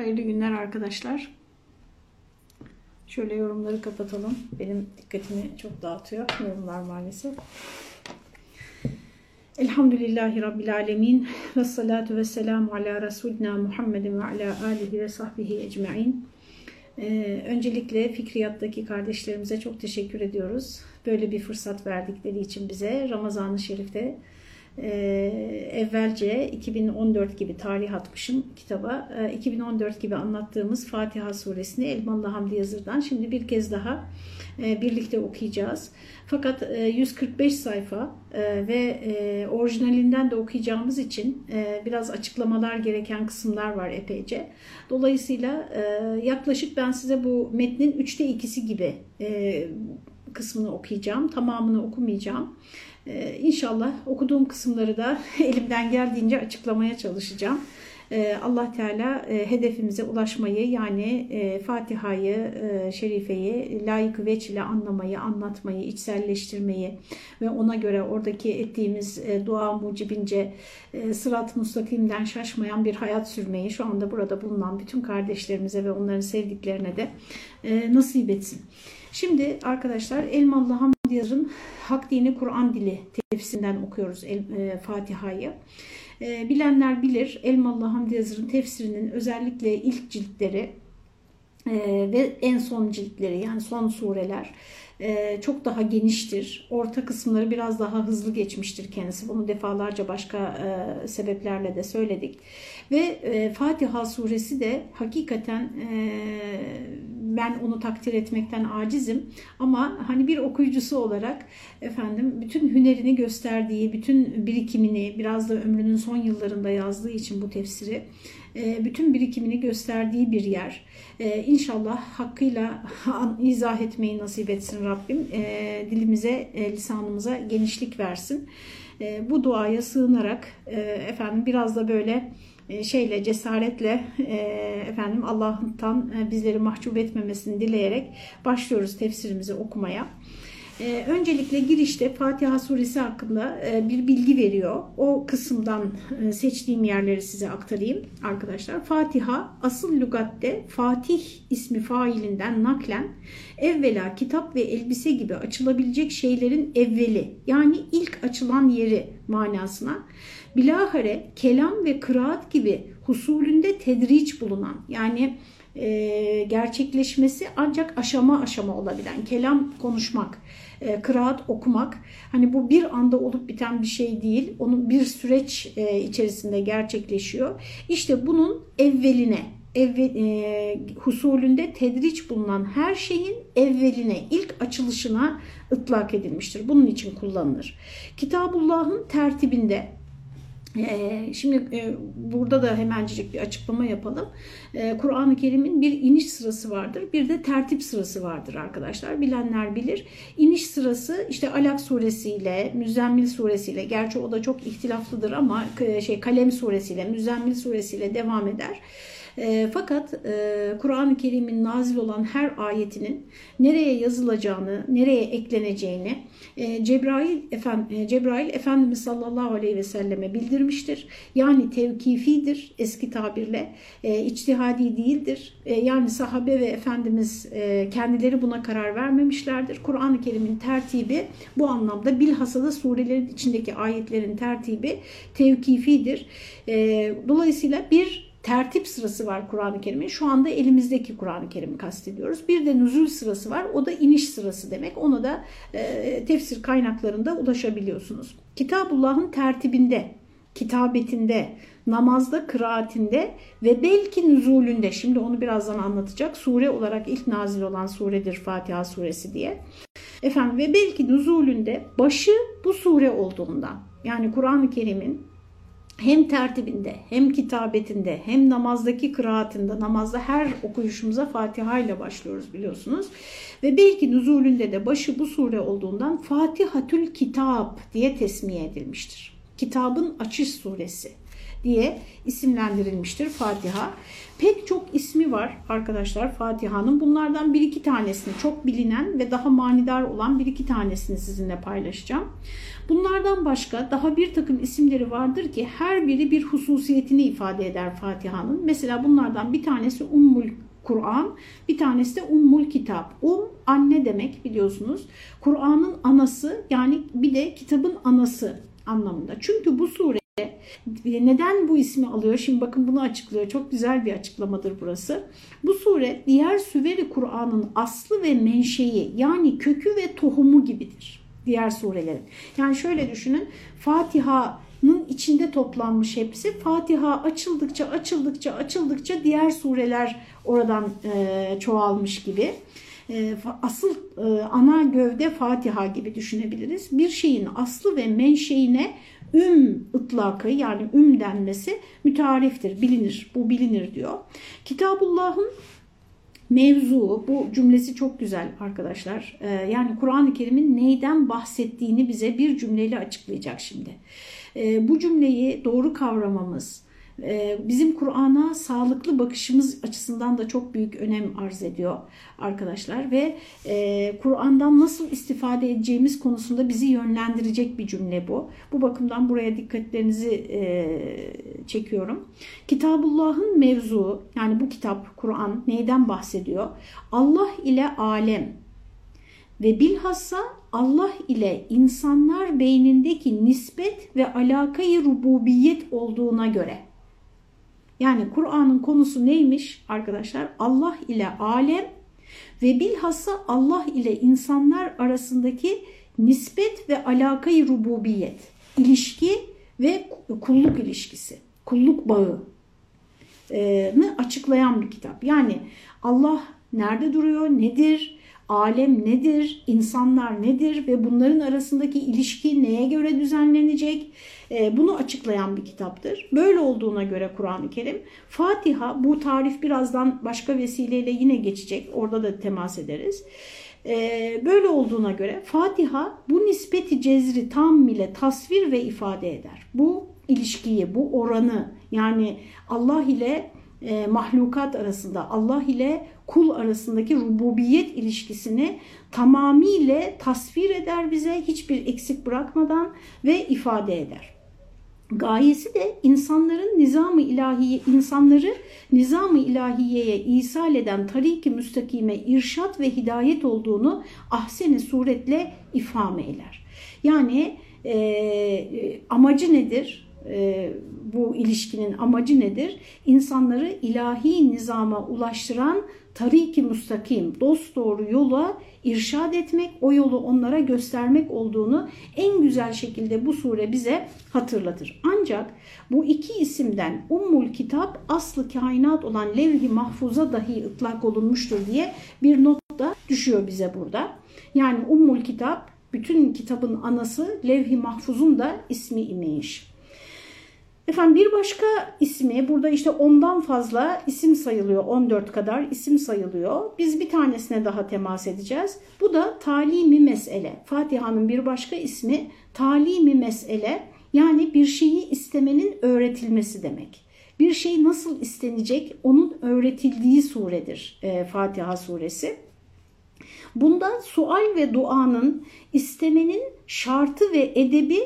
Hayırlı günler arkadaşlar. Şöyle yorumları kapatalım. Benim dikkatimi çok dağıtıyor yorumlar maalesef. Elhamdülillahi Rabbil Alemin ve salatu ve selamu ala Resulina Muhammedin ve ala alihi ve sahbihi ecma'in. Ee, öncelikle Fikriyat'taki kardeşlerimize çok teşekkür ediyoruz. Böyle bir fırsat verdikleri için bize Ramazan-ı Şerif'te ee, evvelce 2014 gibi tarih atmışım kitaba. 2014 ee, gibi anlattığımız Fatiha suresini Elmalı Hamdi Yazır'dan şimdi bir kez daha e, birlikte okuyacağız. Fakat 145 e, sayfa e, ve orijinalinden de okuyacağımız için biraz açıklamalar gereken kısımlar var epeyce. Dolayısıyla yaklaşık ben size bu metnin üçte ikisi gibi kısmını okuyacağım. Tamamını okumayacağım. Ee, inşallah okuduğum kısımları da elimden geldiğince açıklamaya çalışacağım. Ee, Allah Teala e, hedefimize ulaşmayı yani e, Fatiha'yı, e, Şerife'yi layık veç ile anlamayı, anlatmayı, içselleştirmeyi ve ona göre oradaki ettiğimiz dua mucibince sırat mustakimden şaşmayan bir hayat sürmeyi şu anda burada bulunan bütün kardeşlerimize ve onların sevdiklerine de nasip etsin. Şimdi arkadaşlar Elmalı Hamdi Yazır'ın Hak Dini Kur'an Dili tefsirinden okuyoruz e, Fatiha'yı. E, bilenler bilir Elmalı Hamdi Yazır'ın tefsirinin özellikle ilk ciltleri e, ve en son ciltleri yani son sureler çok daha geniştir. Orta kısımları biraz daha hızlı geçmiştir kendisi. Bunu defalarca başka sebeplerle de söyledik. Ve Fatiha suresi de hakikaten ben onu takdir etmekten acizim ama hani bir okuyucusu olarak efendim bütün hünerini gösterdiği, bütün birikimini biraz da ömrünün son yıllarında yazdığı için bu tefsiri e, bütün birikimini gösterdiği bir yer. E, inşallah hakkıyla izah etmeyi nasip etsin Rabbim. E, dilimize, lisanımıza genişlik versin. Bu duaya sığınarak efendim biraz da böyle e, şeyle cesaretle e, efendim Allah'tan e, bizleri mahcup etmemesini dileyerek başlıyoruz tefsirimizi okumaya. Öncelikle girişte Fatiha suresi hakkında bir bilgi veriyor. O kısımdan seçtiğim yerleri size aktarayım arkadaşlar. Fatiha asıl lügatte Fatih ismi failinden naklen evvela kitap ve elbise gibi açılabilecek şeylerin evveli yani ilk açılan yeri manasına bilahare kelam ve kıraat gibi husulünde tedriç bulunan yani e, gerçekleşmesi ancak aşama aşama olabilen kelam konuşmak, e, kıraat okumak hani bu bir anda olup biten bir şey değil onun bir süreç e, içerisinde gerçekleşiyor. İşte bunun evveline evvel, e, husulünde tedriç bulunan her şeyin evveline, ilk açılışına ıtlak edilmiştir. Bunun için kullanılır. Kitabullah'ın tertibinde şimdi e, burada da hemencik bir açıklama yapalım. Ee, Kur'an-ı Kerim'in bir iniş sırası vardır, bir de tertip sırası vardır arkadaşlar. Bilenler bilir. İniş sırası işte Alak suresiyle, Müzzemmil suresiyle, gerçi o da çok ihtilaflıdır ama e, şey Kalem suresiyle, Müzzemmil suresiyle devam eder. E, fakat e, Kur'an-ı Kerim'in nazil olan her ayetinin nereye yazılacağını, nereye ekleneceğini e, Cebrail, Efend e, Cebrail Efendimiz sallallahu aleyhi ve selleme bildirmiştir. Yani tevkifidir eski tabirle, e, içtihadi değildir. E, yani sahabe ve Efendimiz e, kendileri buna karar vermemişlerdir. Kur'an-ı Kerim'in tertibi bu anlamda bilhassa surelerin içindeki ayetlerin tertibi tevkifidir. E, dolayısıyla bir tertip sırası var Kur'an-ı Kerim'in. Şu anda elimizdeki Kur'an-ı Kerim'i kastediyoruz. Bir de nüzul sırası var. O da iniş sırası demek. Ona da e, tefsir kaynaklarında ulaşabiliyorsunuz. Kitabullah'ın tertibinde, kitabetinde, namazda, kıraatinde ve belki nüzulünde, şimdi onu birazdan anlatacak, sure olarak ilk nazil olan suredir Fatiha suresi diye. Efendim ve belki nüzulünde başı bu sure olduğundan, yani Kur'an-ı Kerim'in hem tertibinde hem kitabetinde hem namazdaki kıraatinde namazda her okuyuşumuza Fatiha ile başlıyoruz biliyorsunuz. Ve belki nüzulünde de başı bu sure olduğundan Fatihatül Kitap diye tesmiye edilmiştir. Kitabın açış suresi. diye isimlendirilmiştir Fatiha. Pek çok ismi var arkadaşlar Fatiha'nın. Bunlardan bir iki tanesini çok bilinen ve daha manidar olan bir iki tanesini sizinle paylaşacağım. Bunlardan başka daha bir takım isimleri vardır ki her biri bir hususiyetini ifade eder Fatiha'nın. Mesela bunlardan bir tanesi Ummul Kur'an, bir tanesi de Ummul Kitap. Um anne demek biliyorsunuz. Kur'an'ın anası yani bir de kitabın anası anlamında. Çünkü bu sure neden bu ismi alıyor? Şimdi bakın bunu açıklıyor. Çok güzel bir açıklamadır burası. Bu sure diğer süveri Kur'an'ın aslı ve menşei yani kökü ve tohumu gibidir. Diğer surelerin. Yani şöyle düşünün. Fatiha'nın içinde toplanmış hepsi. Fatiha açıldıkça açıldıkça açıldıkça diğer sureler oradan e, çoğalmış gibi. E, asıl e, ana gövde Fatiha gibi düşünebiliriz. Bir şeyin aslı ve menşeine üm ıtlakı yani üm denmesi mütariftir, bilinir. Bu bilinir diyor. Kitabullah'ın mevzu, bu cümlesi çok güzel arkadaşlar. Ee, yani Kur'an-ı Kerim'in neyden bahsettiğini bize bir cümleyle açıklayacak şimdi. Ee, bu cümleyi doğru kavramamız, bizim Kur'an'a sağlıklı bakışımız açısından da çok büyük önem arz ediyor arkadaşlar ve e, Kur'an'dan nasıl istifade edeceğimiz konusunda bizi yönlendirecek bir cümle bu. Bu bakımdan buraya dikkatlerinizi e, çekiyorum. Kitabullah'ın mevzu yani bu kitap Kur'an neyden bahsediyor? Allah ile alem ve bilhassa Allah ile insanlar beynindeki nispet ve alakayı rububiyet olduğuna göre yani Kur'an'ın konusu neymiş arkadaşlar? Allah ile alem ve bilhassa Allah ile insanlar arasındaki nispet ve alakayı rububiyet, ilişki ve kulluk ilişkisi, kulluk bağını açıklayan bir kitap. Yani Allah nerede duruyor, nedir, alem nedir, insanlar nedir ve bunların arasındaki ilişki neye göre düzenlenecek e, bunu açıklayan bir kitaptır. Böyle olduğuna göre Kur'an-ı Kerim Fatiha bu tarif birazdan başka vesileyle yine geçecek orada da temas ederiz. E, böyle olduğuna göre Fatiha bu nispeti cezri tam ile tasvir ve ifade eder. Bu ilişkiyi, bu oranı yani Allah ile e, mahlukat arasında, Allah ile kul arasındaki rububiyet ilişkisini tamamıyla tasvir eder bize hiçbir eksik bırakmadan ve ifade eder. Gayesi de insanların nizamı ilahiye insanları nizamı ilahiyeye isal eden tariki müstakime irşat ve hidayet olduğunu ahseni suretle ifham eyler. Yani e, amacı nedir? E, bu ilişkinin amacı nedir? İnsanları ilahi nizama ulaştıran tariki müstakim, dost doğru yola irşad etmek, o yolu onlara göstermek olduğunu en güzel şekilde bu sure bize hatırlatır. Ancak bu iki isimden Ummul Kitap aslı kainat olan levh-i mahfuza dahi ıtlak olunmuştur diye bir not da düşüyor bize burada. Yani Ummul Kitap bütün kitabın anası levh-i mahfuzun da ismi imiş. Efendim bir başka ismi burada işte ondan fazla isim sayılıyor 14 kadar isim sayılıyor. Biz bir tanesine daha temas edeceğiz. Bu da talimi mesele. Fatiha'nın bir başka ismi talimi mesele yani bir şeyi istemenin öğretilmesi demek. Bir şey nasıl istenecek onun öğretildiği suredir e, Fatiha suresi. Bunda sual ve duanın istemenin şartı ve edebi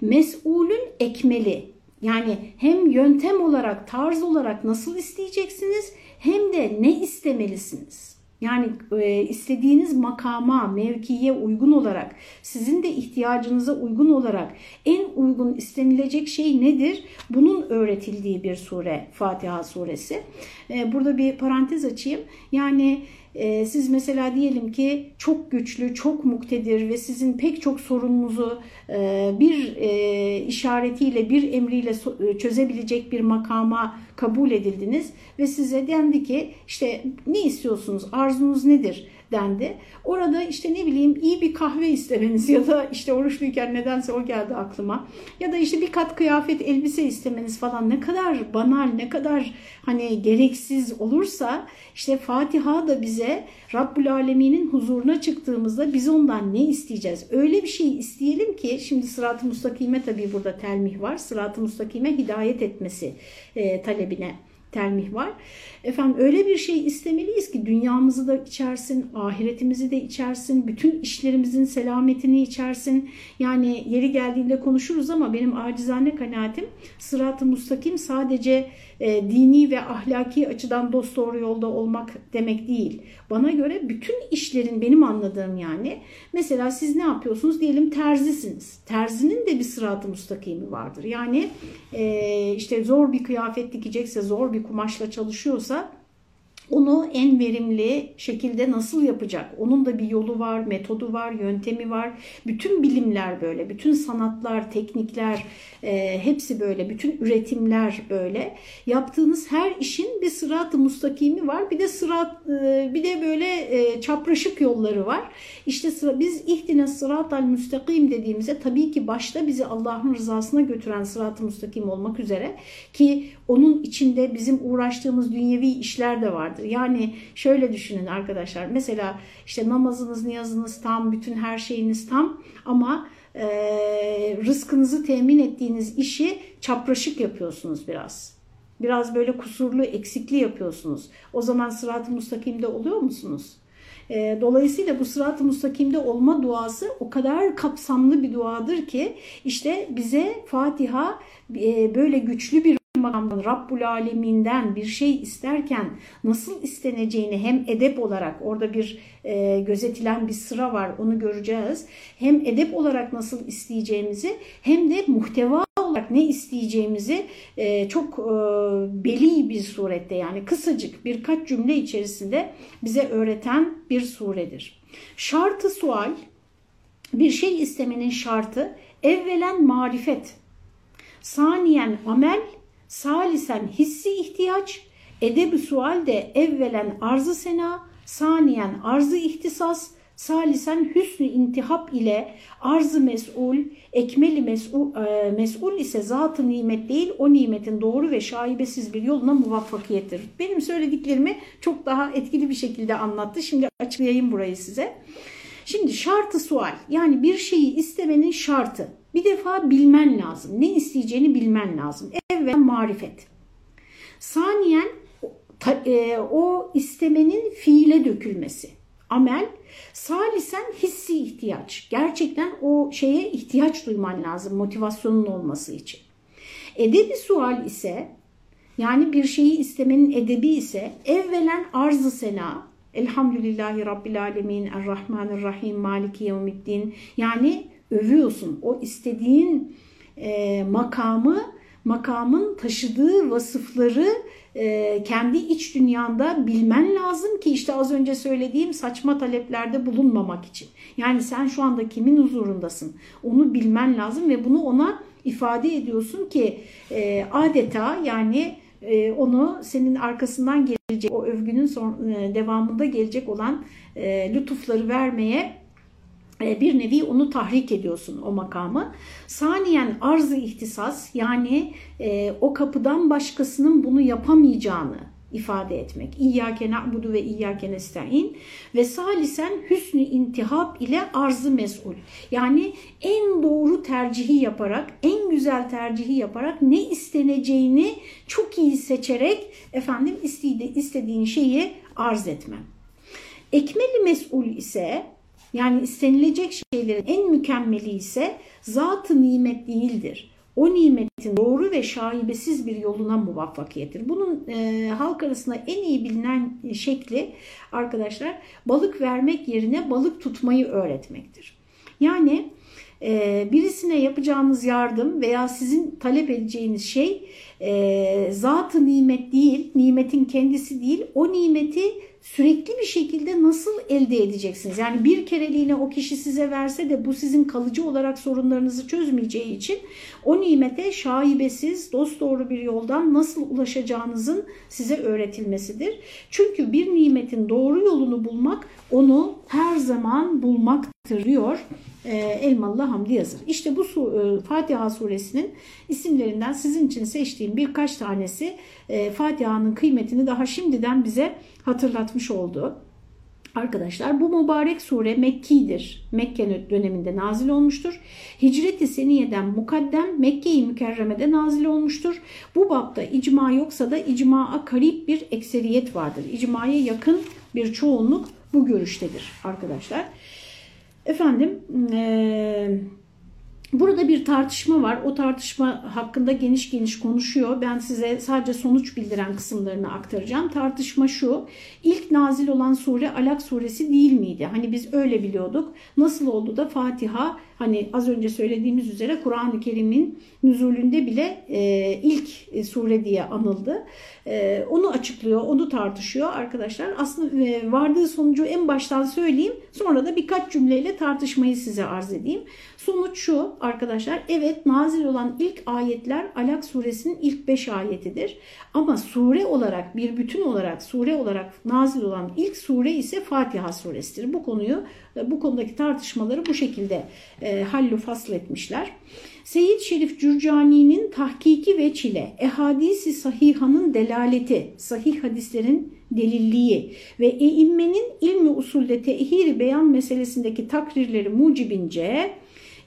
mesulün ekmeli yani hem yöntem olarak, tarz olarak nasıl isteyeceksiniz hem de ne istemelisiniz? Yani e, istediğiniz makama, mevkiye uygun olarak, sizin de ihtiyacınıza uygun olarak en uygun istenilecek şey nedir? Bunun öğretildiği bir sure Fatiha suresi. E, burada bir parantez açayım. Yani e, siz mesela diyelim ki çok güçlü, çok muktedir ve sizin pek çok sorununuzu e, bir e, işaretiyle, bir emriyle so çözebilecek bir makama kabul edildiniz ve size dendi ki işte ne istiyorsunuz, arzunuz nedir? Dendi. Orada işte ne bileyim iyi bir kahve istemeniz ya da işte oruçluyken nedense o geldi aklıma. Ya da işte bir kat kıyafet elbise istemeniz falan ne kadar banal ne kadar hani gereksiz olursa işte Fatiha da bize Rabbül Alemin'in huzuruna çıktığımızda biz ondan ne isteyeceğiz? Öyle bir şey isteyelim ki şimdi sırat-ı mustakime tabii burada telmih var. Sırat-ı mustakime hidayet etmesi e, talebine telmih var. Efendim öyle bir şey istemeliyiz ki dünyamızı da içersin, ahiretimizi de içersin, bütün işlerimizin selametini içersin. Yani yeri geldiğinde konuşuruz ama benim acizane kanaatim sırat-ı mustakim sadece e, dini ve ahlaki açıdan dost doğru yolda olmak demek değil. Bana göre bütün işlerin benim anladığım yani mesela siz ne yapıyorsunuz diyelim terzisiniz. Terzinin de bir sırat-ı mustakimi vardır. Yani e, işte zor bir kıyafet dikecekse, zor bir kumaşla çalışıyorsa onu en verimli şekilde nasıl yapacak? Onun da bir yolu var, metodu var, yöntemi var. Bütün bilimler böyle, bütün sanatlar, teknikler e, hepsi böyle, bütün üretimler böyle. Yaptığınız her işin bir sırat-ı mustakimi var. Bir de sırat, e, bir de böyle e, çapraşık yolları var. İşte sıra, biz ihtine sırat-al müstakim dediğimizde tabii ki başta bizi Allah'ın rızasına götüren sırat-ı müstakim olmak üzere ki onun içinde bizim uğraştığımız dünyevi işler de vardır. Yani şöyle düşünün arkadaşlar. Mesela işte namazınız, niyazınız tam, bütün her şeyiniz tam ama e, rızkınızı temin ettiğiniz işi çapraşık yapıyorsunuz biraz. Biraz böyle kusurlu, eksikli yapıyorsunuz. O zaman sırat-ı mustakimde oluyor musunuz? Dolayısıyla bu sırat-ı mustakimde olma duası o kadar kapsamlı bir duadır ki işte bize Fatiha böyle güçlü bir makamdan Rabbul Aleminden bir şey isterken nasıl isteneceğini hem edep olarak orada bir e, gözetilen bir sıra var onu göreceğiz. Hem edep olarak nasıl isteyeceğimizi hem de muhteva olarak ne isteyeceğimizi e, çok e, beli bir surette yani kısacık birkaç cümle içerisinde bize öğreten bir suredir. Şartı sual bir şey istemenin şartı evvelen marifet, saniyen amel, salisen hissi ihtiyaç, edeb-i sual de evvelen arzı sena, saniyen arzı ihtisas, salisen hüsnü intihap ile arzı mes'ul, ekmeli mes'ul, e, mes'ul ise zatı nimet değil o nimetin doğru ve şaibesiz bir yoluna muvaffakiyettir. Benim söylediklerimi çok daha etkili bir şekilde anlattı. Şimdi açıklayayım burayı size. Şimdi şartı sual yani bir şeyi istemenin şartı bir defa bilmen lazım. Ne isteyeceğini bilmen lazım. Evvel marifet. Saniyen e, o istemenin fiile dökülmesi. Amel. Salisen hissi ihtiyaç. Gerçekten o şeye ihtiyaç duyman lazım motivasyonun olması için. Edebi sual ise yani bir şeyi istemenin edebi ise evvelen arzı sena. Elhamdülillahi Rabbil Alemin, Errahmanirrahim, Maliki Yevmiddin. Yani övüyorsun. O istediğin e, makamı, makamın taşıdığı vasıfları e, kendi iç dünyanda bilmen lazım ki işte az önce söylediğim saçma taleplerde bulunmamak için. Yani sen şu anda kimin huzurundasın onu bilmen lazım ve bunu ona ifade ediyorsun ki e, adeta yani e, onu senin arkasından gelecek o övgünün son, devamında gelecek olan e, lütufları vermeye bir nevi onu tahrik ediyorsun o makamı. Saniyen arzı ihtisas yani e, o kapıdan başkasının bunu yapamayacağını ifade etmek. İyyâke na'budu ve iyyâke nesta'in ve salisen hüsnü intihab ile arzı mes'ul. Yani en doğru tercihi yaparak, en güzel tercihi yaparak ne isteneceğini çok iyi seçerek efendim istediğin şeyi arz etmem. Ekmeli mes'ul ise yani istenilecek şeylerin en mükemmeli ise zatı nimet değildir. O nimetin doğru ve şaibesiz bir yoluna muvaffakiyettir. Bunun e, halk arasında en iyi bilinen şekli arkadaşlar balık vermek yerine balık tutmayı öğretmektir. Yani e, birisine yapacağınız yardım veya sizin talep edeceğiniz şey e, zatı nimet değil, nimetin kendisi değil, o nimeti sürekli bir şekilde nasıl elde edeceksiniz? Yani bir kereliğine o kişi size verse de bu sizin kalıcı olarak sorunlarınızı çözmeyeceği için o nimete şaibesiz, dosdoğru bir yoldan nasıl ulaşacağınızın size öğretilmesidir. Çünkü bir nimetin doğru yolunu bulmak onu her zaman bulmaktır diyor e, Elmalı Hamdi Yazır. İşte bu e, Fatiha suresinin isimlerinden sizin için seçtiğim birkaç tanesi e, Fatiha'nın kıymetini daha şimdiden bize hatırlatmış oldu. Arkadaşlar bu mübarek sure Mekki'dir. Mekke döneminde nazil olmuştur. Hicret-i Seniye'den mukaddem Mekke-i Mükerreme'de nazil olmuştur. Bu bapta icma yoksa da icmaa karip bir ekseriyet vardır. İcmaya yakın bir çoğunluk bu görüştedir arkadaşlar. Efendim e, burada bir tartışma var. O tartışma hakkında geniş geniş konuşuyor. Ben size sadece sonuç bildiren kısımlarını aktaracağım. Tartışma şu. İlk nazil olan sure Alak suresi değil miydi? Hani biz öyle biliyorduk. Nasıl oldu da Fatiha hani az önce söylediğimiz üzere Kur'an-ı Kerim'in nüzulünde bile e, ilk e, sure diye anıldı. E, onu açıklıyor, onu tartışıyor arkadaşlar. Aslında e, vardığı sonucu en baştan söyleyeyim. Sonra da birkaç cümleyle tartışmayı size arz edeyim. Sonuç şu arkadaşlar. Evet nazil olan ilk ayetler Alak suresinin ilk beş ayetidir. Ama sure olarak bir bütün olarak sure olarak nazil olan ilk sure ise Fatiha suresidir. Bu konuyu bu konudaki tartışmaları bu şekilde e, hallu fasl etmişler. Seyyid Şerif Cürcani'nin tahkiki ve çile, ehadisi sahihanın delaleti, sahih hadislerin delilliği ve eimmenin ilmi usulde tehiri beyan meselesindeki takrirleri mucibince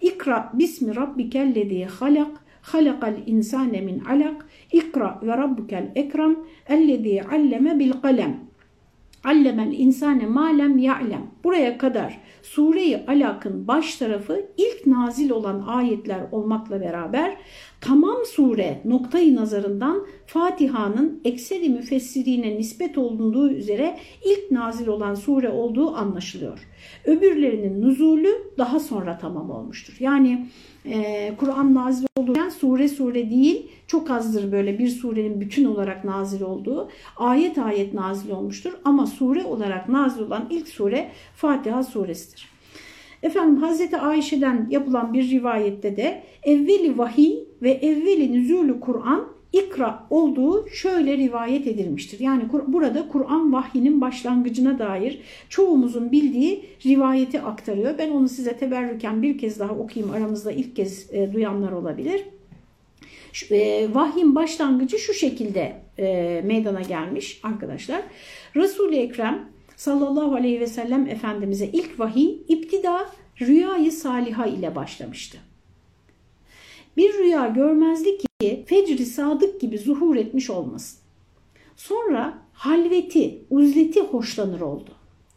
İkra bismi rabbikellezi halak halakal insane min alak. İkra ve rabbukel ekrem ellezi alleme bil kalem. Allemel insane malem ya'lem. Buraya kadar Sure-i Alak'ın baş tarafı ilk nazil olan ayetler olmakla beraber tamam sure noktayı nazarından Fatiha'nın ekseri müfessirine nispet olunduğu üzere ilk nazil olan sure olduğu anlaşılıyor. Öbürlerinin nuzulü daha sonra tamam olmuştur. Yani e, Kur'an nazil olurken sure sure değil çok azdır böyle bir surenin bütün olarak nazil olduğu. Ayet ayet nazil olmuştur ama sure olarak nazil olan ilk sure Fatiha suresidir. Efendim Hazreti Ayşe'den yapılan bir rivayette de evveli vahiy ve evveli nüzulü Kur'an ikra olduğu şöyle rivayet edilmiştir. Yani burada Kur'an vahyinin başlangıcına dair çoğumuzun bildiği rivayeti aktarıyor. Ben onu size teberrüken bir kez daha okuyayım aramızda ilk kez e, duyanlar olabilir. E, vahyin başlangıcı şu şekilde e, meydana gelmiş arkadaşlar. Resul-i Ekrem sallallahu aleyhi ve sellem Efendimiz'e ilk vahiy iptida rüyayı saliha ile başlamıştı. Bir rüya görmezdi ki fecri sadık gibi zuhur etmiş olmasın. Sonra halveti, uzleti hoşlanır oldu.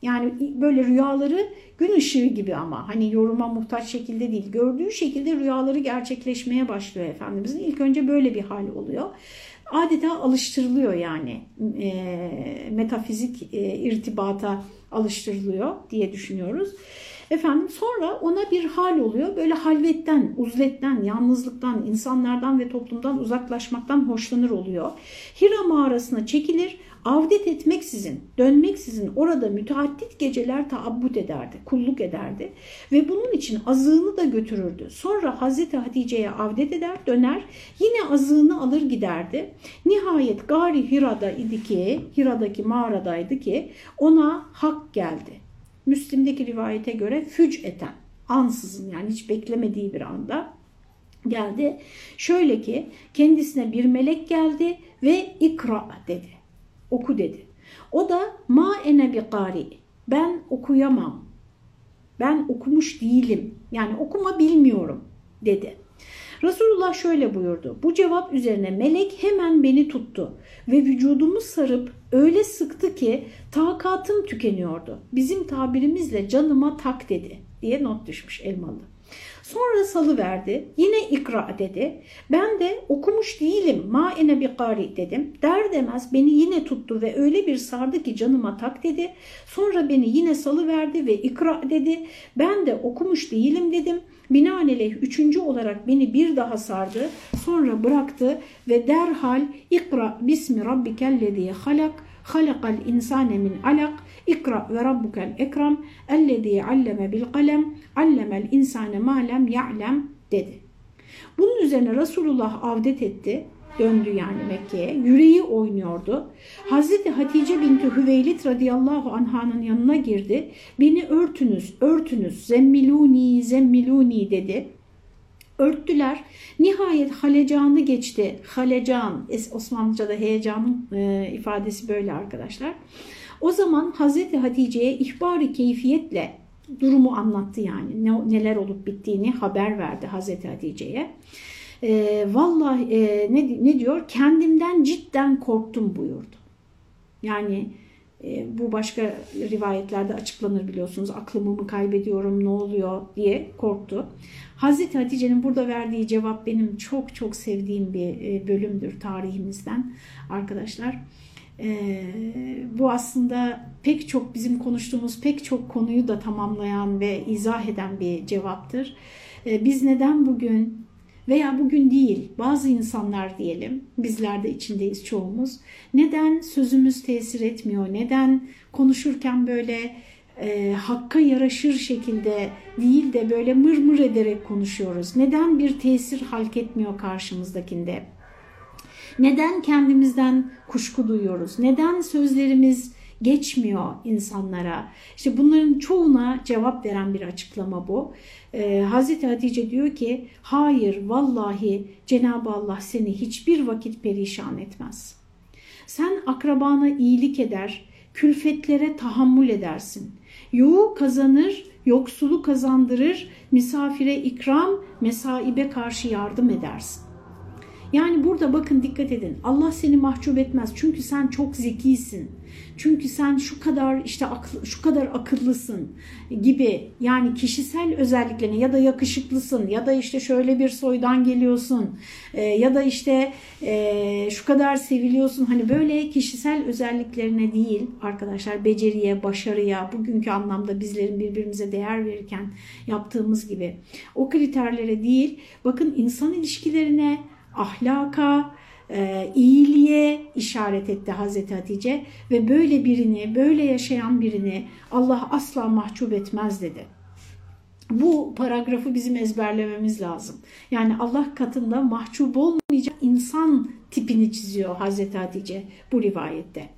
Yani böyle rüyaları gün ışığı gibi ama hani yoruma muhtaç şekilde değil. Gördüğü şekilde rüyaları gerçekleşmeye başlıyor Efendimizin. İlk önce böyle bir hal oluyor. Adeta alıştırılıyor yani e, metafizik e, irtibata alıştırılıyor diye düşünüyoruz. Efendim sonra ona bir hal oluyor. Böyle halvetten, uzletten, yalnızlıktan, insanlardan ve toplumdan uzaklaşmaktan hoşlanır oluyor. Hira mağarasına çekilir, avdet etmeksizin, dönmeksizin orada müteaddit geceler taabbut ederdi, kulluk ederdi ve bunun için azığını da götürürdü. Sonra Hazreti Hatice'ye avdet eder, döner, yine azığını alır giderdi. Nihayet Gari Hira'da idi ki, Hira'daki mağaradaydı ki ona hak geldi. Müslim'deki rivayete göre füc eten, ansızın yani hiç beklemediği bir anda geldi. Şöyle ki kendisine bir melek geldi ve ikra dedi. Oku dedi. O da ma ene bi qari. Ben okuyamam. Ben okumuş değilim. Yani okuma bilmiyorum dedi. Resulullah şöyle buyurdu. Bu cevap üzerine melek hemen beni tuttu ve vücudumu sarıp öyle sıktı ki takatım tükeniyordu. Bizim tabirimizle canıma tak dedi diye not düşmüş Elmalı. Sonra salı verdi. Yine ikra dedi. Ben de okumuş değilim. Ma ene bi kari dedim. Der demez beni yine tuttu ve öyle bir sardı ki canıma tak dedi. Sonra beni yine salı verdi ve ikra dedi. Ben de okumuş değilim dedim. Binaenaleyh üçüncü olarak beni bir daha sardı. Sonra bıraktı ve derhal ikra bismi rabbikellezi halak halakal insane min alak ikra ve rabbukel ekram ellezî alleme bil kalem allemel insane ma lem ya'lem dedi. Bunun üzerine Resulullah avdet etti. Döndü yani Mekke'ye. Yüreği oynuyordu. Hazreti Hatice binti Hüveylit radıyallahu anhanın yanına girdi. Beni örtünüz, örtünüz, zemmiluni, zemmiluni dedi. Örttüler. Nihayet halecanı geçti. Halecan, Osmanlıca'da heyecanın e, ifadesi böyle arkadaşlar. O zaman Hazreti Hatice'ye ihbar-ı keyfiyetle durumu anlattı yani. Ne, neler olup bittiğini haber verdi Hazreti Hatice'ye. E, vallahi e, ne, ne diyor? Kendimden cidden korktum buyurdu. Yani e, bu başka rivayetlerde açıklanır biliyorsunuz. Aklımı mı kaybediyorum ne oluyor diye korktu. Hazreti Hatice'nin burada verdiği cevap benim çok çok sevdiğim bir e, bölümdür tarihimizden arkadaşlar. E, bu aslında pek çok bizim konuştuğumuz pek çok konuyu da tamamlayan ve izah eden bir cevaptır. E, biz neden bugün veya bugün değil bazı insanlar diyelim bizler de içindeyiz çoğumuz neden sözümüz tesir etmiyor neden konuşurken böyle e, hakka yaraşır şekilde değil de böyle mır mır ederek konuşuyoruz neden bir tesir halk etmiyor karşımızdakinde neden kendimizden kuşku duyuyoruz neden sözlerimiz geçmiyor insanlara. İşte bunların çoğuna cevap veren bir açıklama bu. Ee, Hazreti Hatice diyor ki hayır vallahi Cenab-ı Allah seni hiçbir vakit perişan etmez. Sen akrabana iyilik eder, külfetlere tahammül edersin. Yoğu kazanır, yoksulu kazandırır, misafire ikram, mesaibe karşı yardım edersin. Yani burada bakın dikkat edin. Allah seni mahcup etmez. Çünkü sen çok zekisin. Çünkü sen şu kadar işte aklı, şu kadar akıllısın gibi yani kişisel özelliklerine ya da yakışıklısın ya da işte şöyle bir soydan geliyorsun e, ya da işte e, şu kadar seviliyorsun hani böyle kişisel özelliklerine değil arkadaşlar beceriye, başarıya bugünkü anlamda bizlerin birbirimize değer verirken yaptığımız gibi o kriterlere değil bakın insan ilişkilerine ahlaka, e, iyiliğe işaret etti Hazreti Hatice ve böyle birini, böyle yaşayan birini Allah asla mahcup etmez dedi. Bu paragrafı bizim ezberlememiz lazım. Yani Allah katında mahcup olmayacak insan tipini çiziyor Hazreti Hatice bu rivayette.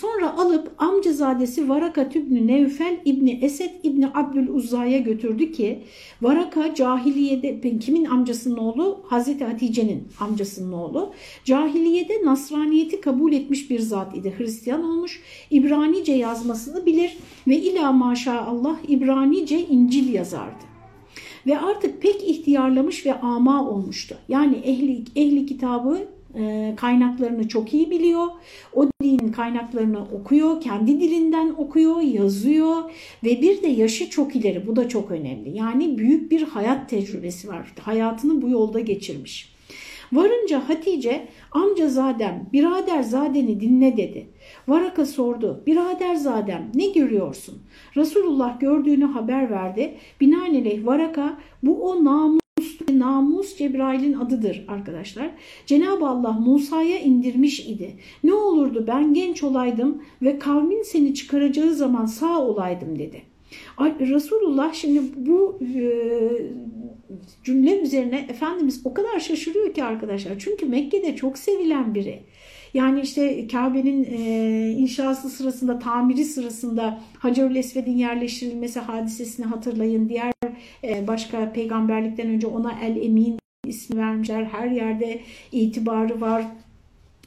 Sonra alıp amcazadesi Varaka Tübnü Nevfel İbni Esed İbni Abdül Uzza'ya götürdü ki Varaka cahiliyede kimin amcasının oğlu? Hazreti Hatice'nin amcasının oğlu. Cahiliyede Nasraniyeti kabul etmiş bir zat idi. Hristiyan olmuş. İbranice yazmasını bilir ve ila maşallah İbranice İncil yazardı ve artık pek ihtiyarlamış ve ama olmuştu. Yani ehli, ehli kitabı kaynaklarını çok iyi biliyor. O dinin kaynaklarını okuyor, kendi dilinden okuyor, yazıyor ve bir de yaşı çok ileri. Bu da çok önemli. Yani büyük bir hayat tecrübesi var. Hayatını bu yolda geçirmiş. Varınca Hatice amca zadem, birader zadeni dinle dedi. Varaka sordu. Birader zadem ne görüyorsun? Resulullah gördüğünü haber verdi. Binaenaleyh Varaka bu o namus namus Cebrail'in adıdır arkadaşlar. Cenab-ı Allah Musa'ya indirmiş idi. Ne olurdu ben genç olaydım ve kavmin seni çıkaracağı zaman sağ olaydım dedi. Resulullah şimdi bu e, cümle üzerine Efendimiz o kadar şaşırıyor ki arkadaşlar. Çünkü Mekke'de çok sevilen biri. Yani işte Kabe'nin e, inşası sırasında, tamiri sırasında Hacerül Esved'in yerleştirilmesi hadisesini hatırlayın. Diğer başka peygamberlikten önce ona El Emin ismi vermişler. Her yerde itibarı var.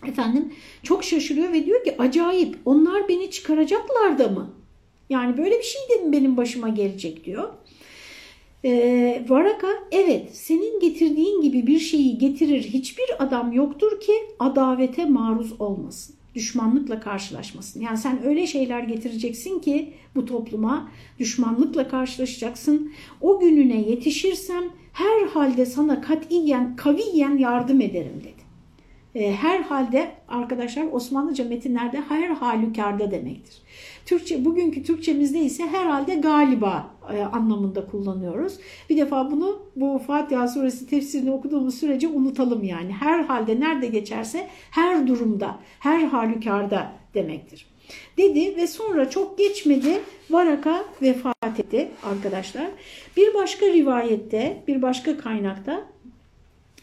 Efendim çok şaşırıyor ve diyor ki acayip onlar beni çıkaracaklar da mı? Yani böyle bir şey de mi benim başıma gelecek diyor. Ee, Varaka evet senin getirdiğin gibi bir şeyi getirir hiçbir adam yoktur ki adavete maruz olmasın. Düşmanlıkla karşılaşmasın. Yani sen öyle şeyler getireceksin ki bu topluma düşmanlıkla karşılaşacaksın. O gününe yetişirsem her halde sana katiyen, kaviyen yardım ederim dedi. E, her halde arkadaşlar Osmanlıca metinlerde her halükarda demektir. Türkçe bugünkü Türkçemizde ise herhalde galiba e, anlamında kullanıyoruz. Bir defa bunu bu Fatiha suresi tefsirini okuduğumuz sürece unutalım yani. Her halde nerede geçerse her durumda, her halükarda demektir. Dedi ve sonra çok geçmedi Varaka vefat etti arkadaşlar. Bir başka rivayette, bir başka kaynakta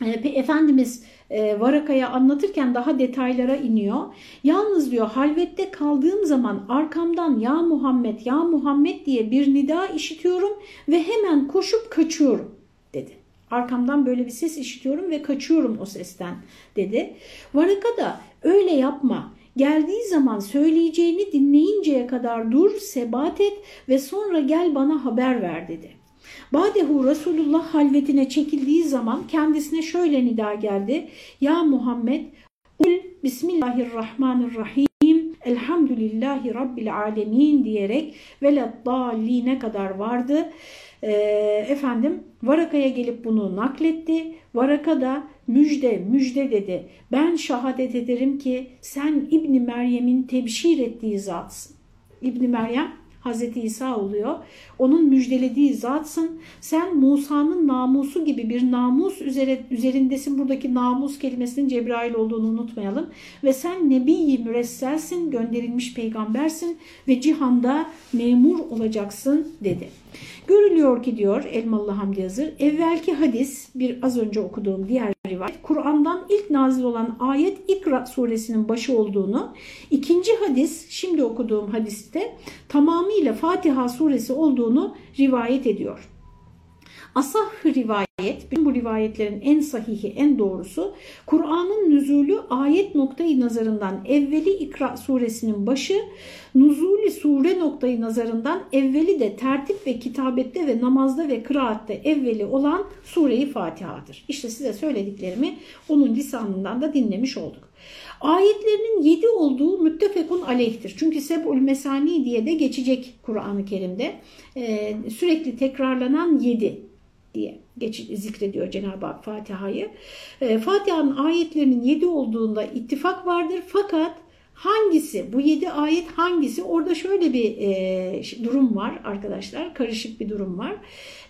e, Efendimiz e, Varaka'ya anlatırken daha detaylara iniyor. Yalnız diyor halvette kaldığım zaman arkamdan ya Muhammed ya Muhammed diye bir nida işitiyorum ve hemen koşup kaçıyorum dedi. Arkamdan böyle bir ses işitiyorum ve kaçıyorum o sesten dedi. Varaka da öyle yapma. Geldiği zaman söyleyeceğini dinleyinceye kadar dur, sebat et ve sonra gel bana haber ver dedi. Badehu Resulullah halvetine çekildiği zaman kendisine şöyle nida geldi. Ya Muhammed, Ul Bismillahirrahmanirrahim. Elhamdülillahi Rabbil Alemin diyerek veleddalline kadar vardı. Ee, efendim Varaka'ya gelip bunu nakletti. Varaka da müjde müjde dedi. Ben şahadet ederim ki sen İbni Meryem'in tebşir ettiği zatsın. İbni Meryem Hazreti İsa oluyor. Onun müjdelediği zatsın. Sen Musa'nın namusu gibi bir namus üzere, üzerindesin. Buradaki namus kelimesinin Cebrail olduğunu unutmayalım. Ve sen Nebi-i Müresselsin, gönderilmiş peygambersin ve cihanda memur olacaksın dedi. Görülüyor ki diyor Elmalı Hamdi Yazır, evvelki hadis bir az önce okuduğum diğer rivayet Kur'an'dan ilk nazil olan ayet İkra suresinin başı olduğunu, ikinci hadis şimdi okuduğum hadiste tamamıyla Fatiha suresi olduğunu rivayet ediyor. Asah rivayet, bütün bu rivayetlerin en sahihi, en doğrusu, Kur'an'ın nüzulü ayet noktayı nazarından evveli İkra suresinin başı, nuzuli sure noktayı nazarından evveli de tertip ve kitabette ve namazda ve kıraatte evveli olan sureyi Fatiha'dır. İşte size söylediklerimi onun lisanından da dinlemiş olduk. Ayetlerinin yedi olduğu müttefekun aleyhtir. Çünkü Seb'ül Mesani diye de geçecek Kur'an-ı Kerim'de. Ee, sürekli tekrarlanan yedi diye geç, zikrediyor Cenab-ı Hak Fatiha'yı. E, Fatiha'nın ayetlerinin yedi olduğunda ittifak vardır fakat hangisi bu yedi ayet hangisi orada şöyle bir e, durum var arkadaşlar karışık bir durum var.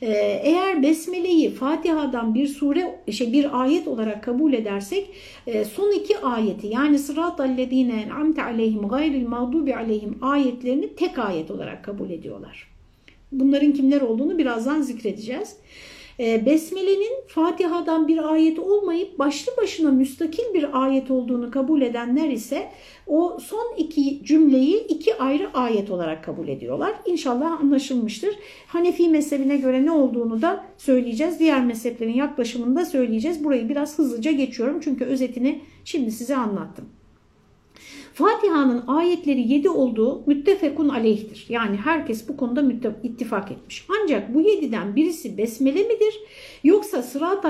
E, eğer Besmele'yi Fatiha'dan bir sure şey bir ayet olarak kabul edersek e, son iki ayeti yani sıratallezine amte aleyhim gayril mağdubi aleyhim ayetlerini tek ayet olarak kabul ediyorlar. Bunların kimler olduğunu birazdan zikredeceğiz. Ee, Besmele'nin Fatiha'dan bir ayet olmayıp başlı başına müstakil bir ayet olduğunu kabul edenler ise o son iki cümleyi iki ayrı ayet olarak kabul ediyorlar. İnşallah anlaşılmıştır. Hanefi mezhebine göre ne olduğunu da söyleyeceğiz. Diğer mezheplerin yaklaşımını da söyleyeceğiz. Burayı biraz hızlıca geçiyorum çünkü özetini şimdi size anlattım. Fatiha'nın ayetleri 7 olduğu müttefekun aleyhtir. Yani herkes bu konuda ittifak etmiş. Ancak bu 7'den birisi besmele midir yoksa sırat-ı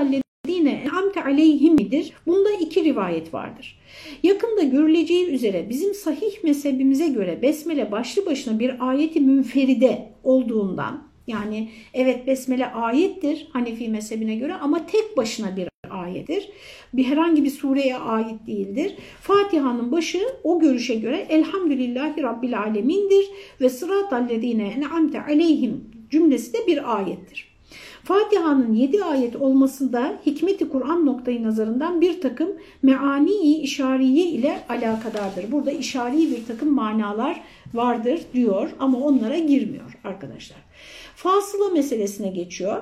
amte aleyhim midir? Bunda iki rivayet vardır. Yakında görüleceği üzere bizim sahih mezhebimize göre besmele başlı başına bir ayeti münferide olduğundan yani evet besmele ayettir Hanefi mezhebine göre ama tek başına bir ayettir. Bir herhangi bir sureye ait değildir. Fatiha'nın başı o görüşe göre Elhamdülillahi Rabbil Alemin'dir ve sıratallezine en'amte aleyhim cümlesi de bir ayettir. Fatiha'nın 7 ayet olmasında hikmeti Kur'an noktayı nazarından bir takım meani işariye ile alakadardır. Burada işari bir takım manalar vardır diyor ama onlara girmiyor arkadaşlar. Fasıla meselesine geçiyor.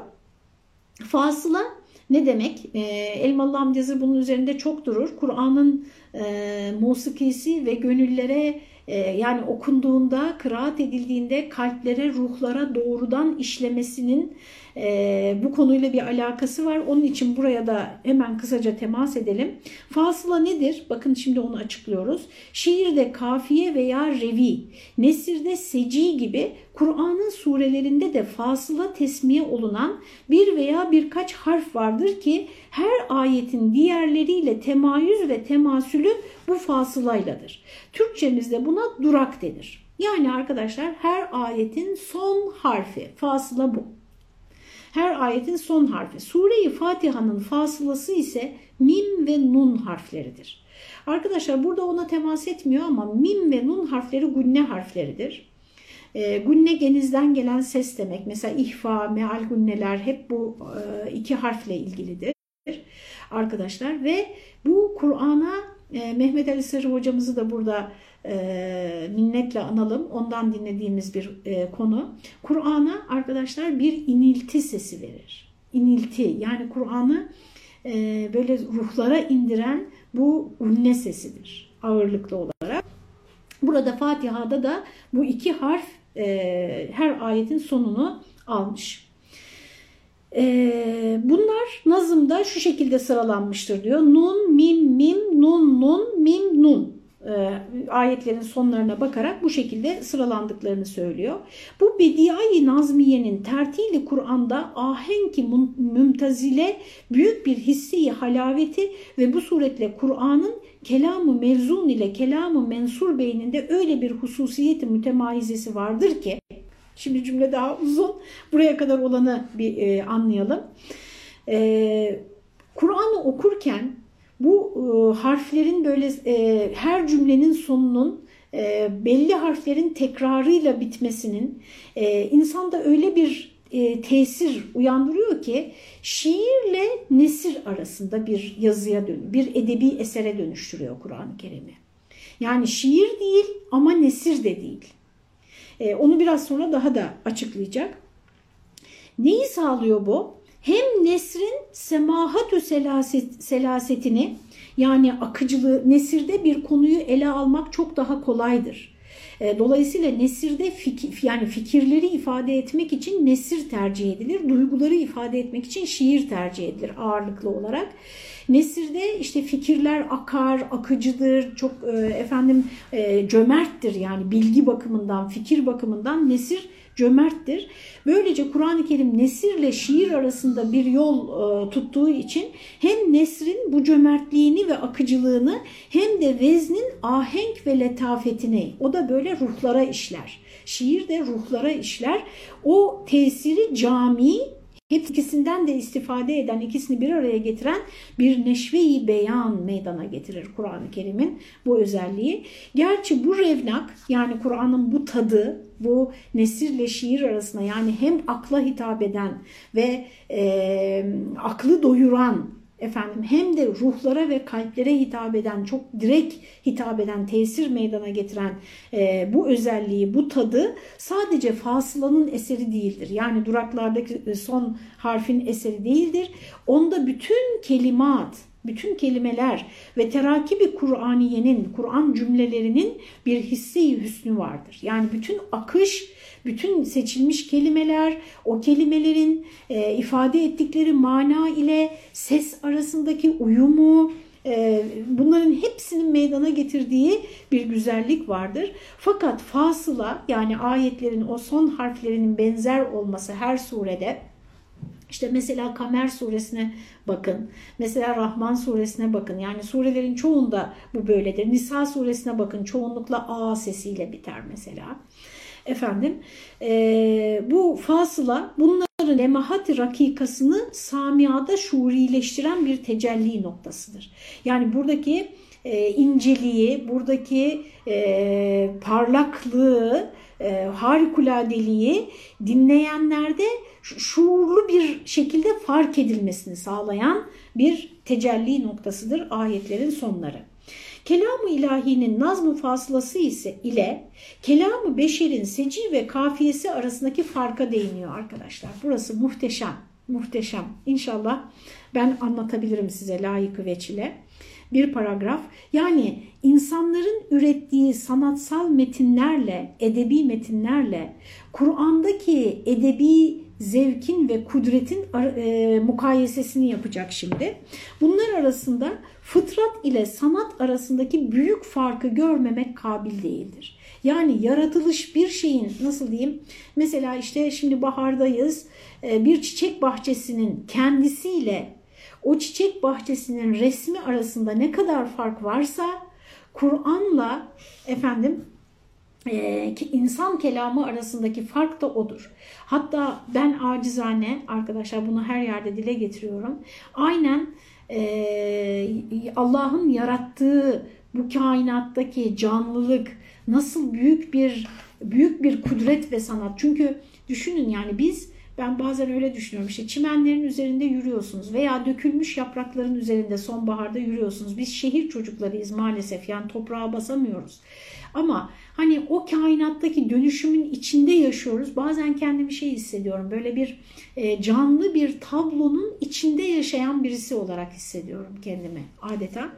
Fasıla ne demek? E, Elmalı Hamdi bunun üzerinde çok durur. Kur'an'ın e, musikisi ve gönüllere e, yani okunduğunda, kıraat edildiğinde kalplere, ruhlara doğrudan işlemesinin e, bu konuyla bir alakası var. Onun için buraya da hemen kısaca temas edelim. Fasıla nedir? Bakın şimdi onu açıklıyoruz. Şiirde kafiye veya revi, nesirde seci gibi Kur'an'ın surelerinde de fasıla tesmiye olunan bir veya birkaç harf vardır ki her ayetin diğerleriyle temayüz ve temasülü bu fasılayladır. Türkçemizde buna durak denir. Yani arkadaşlar her ayetin son harfi fasıla bu. Her ayetin son harfi. Sure-i Fatiha'nın fasılası ise mim ve nun harfleridir. Arkadaşlar burada ona temas etmiyor ama mim ve nun harfleri gunne harfleridir. E, gunne genizden gelen ses demek. Mesela ihfa, meal gunneler hep bu e, iki harfle ilgilidir arkadaşlar. Ve bu Kur'an'a e, Mehmet Ali Sırrı hocamızı da burada e, minnetle analım. Ondan dinlediğimiz bir e, konu. Kur'an'a arkadaşlar bir inilti sesi verir. İnilti yani Kur'an'ı e, böyle ruhlara indiren bu unne sesidir ağırlıklı olarak. Burada Fatiha'da da bu iki harf her ayetin sonunu almış. Bunlar nazımda şu şekilde sıralanmıştır diyor. Nun, mim, mim, nun, nun, mim, nun ayetlerin sonlarına bakarak bu şekilde sıralandıklarını söylüyor. Bu Bediai Nazmiye'nin tertili Kur'an'da ahenki mümtazile büyük bir hissi halaveti ve bu suretle Kur'an'ın kelamı mevzun ile kelamı mensur beyninde öyle bir hususiyeti mütemayizesi vardır ki şimdi cümle daha uzun buraya kadar olanı bir e, anlayalım. E, Kur'an'ı okurken bu e, harflerin böyle e, her cümlenin sonunun e, belli harflerin tekrarıyla bitmesinin e, insanda öyle bir e, tesir uyandırıyor ki şiirle nesir arasında bir yazıya dön, bir edebi esere dönüştürüyor Kur'an-ı Kerim'i. Yani şiir değil ama nesir de değil. E, onu biraz sonra daha da açıklayacak. Neyi sağlıyor bu? Hem nesrin semahatü selaset, selasetini yani akıcılığı nesirde bir konuyu ele almak çok daha kolaydır. E, dolayısıyla nesirde fikir, yani fikirleri ifade etmek için nesir tercih edilir. Duyguları ifade etmek için şiir tercih edilir ağırlıklı olarak. Nesirde işte fikirler akar, akıcıdır, çok e, efendim e, cömerttir yani bilgi bakımından, fikir bakımından nesir cömerttir. Böylece Kur'an-ı Kerim nesirle şiir arasında bir yol e, tuttuğu için hem nesrin bu cömertliğini ve akıcılığını hem de veznin ahenk ve letafetini o da böyle ruhlara işler. Şiir de ruhlara işler. O tesiri cami ikisinden de istifade eden, ikisini bir araya getiren bir neşve-i beyan meydana getirir Kur'an-ı Kerim'in bu özelliği. Gerçi bu revnak yani Kur'an'ın bu tadı, bu nesirle şiir arasında yani hem akla hitap eden ve e, aklı doyuran efendim hem de ruhlara ve kalplere hitap eden, çok direkt hitap eden, tesir meydana getiren e, bu özelliği, bu tadı sadece fasılanın eseri değildir. Yani duraklardaki e, son harfin eseri değildir. Onda bütün kelimat, bütün kelimeler ve terakibi Kur'aniyenin, Kur'an cümlelerinin bir hissi hüsnü vardır. Yani bütün akış, bütün seçilmiş kelimeler, o kelimelerin e, ifade ettikleri mana ile ses arasındaki uyumu, e, bunların hepsinin meydana getirdiği bir güzellik vardır. Fakat fasıla yani ayetlerin o son harflerinin benzer olması her surede işte mesela Kamer suresine bakın. Mesela Rahman suresine bakın. Yani surelerin çoğunda bu böyledir. Nisa suresine bakın. Çoğunlukla A sesiyle biter mesela. Efendim e, bu fasıla bunların emahat rakikasını samiada şuurileştiren bir tecelli noktasıdır. Yani buradaki e, inceliği, buradaki e, parlaklığı, e, harikuladeliği dinleyenlerde şuurlu bir şekilde fark edilmesini sağlayan bir tecelli noktasıdır ayetlerin sonları. Kelam-ı ilahinin nazm-ı fasılası ise ile kelam-ı beşerin seci ve kafiyesi arasındaki farka değiniyor arkadaşlar. Burası muhteşem, muhteşem. İnşallah ben anlatabilirim size layıkı veçile bir paragraf. Yani insanların ürettiği sanatsal metinlerle, edebi metinlerle Kur'an'daki edebi zevkin ve kudretin e, mukayesesini yapacak şimdi. Bunlar arasında fıtrat ile sanat arasındaki büyük farkı görmemek kabil değildir. Yani yaratılış bir şeyin nasıl diyeyim mesela işte şimdi bahardayız e, bir çiçek bahçesinin kendisiyle o çiçek bahçesinin resmi arasında ne kadar fark varsa Kur'an'la efendim e, insan kelamı arasındaki fark da odur. Hatta ben acizane arkadaşlar bunu her yerde dile getiriyorum. Aynen e, Allah'ın yarattığı bu kainattaki canlılık nasıl büyük bir büyük bir kudret ve sanat. Çünkü düşünün yani biz ben bazen öyle düşünüyorum işte çimenlerin üzerinde yürüyorsunuz veya dökülmüş yaprakların üzerinde sonbaharda yürüyorsunuz. Biz şehir çocuklarıyız maalesef yani toprağa basamıyoruz. Ama hani o kainattaki dönüşümün içinde yaşıyoruz. Bazen kendimi şey hissediyorum böyle bir e, canlı bir tablonun içinde yaşayan birisi olarak hissediyorum kendimi adeta.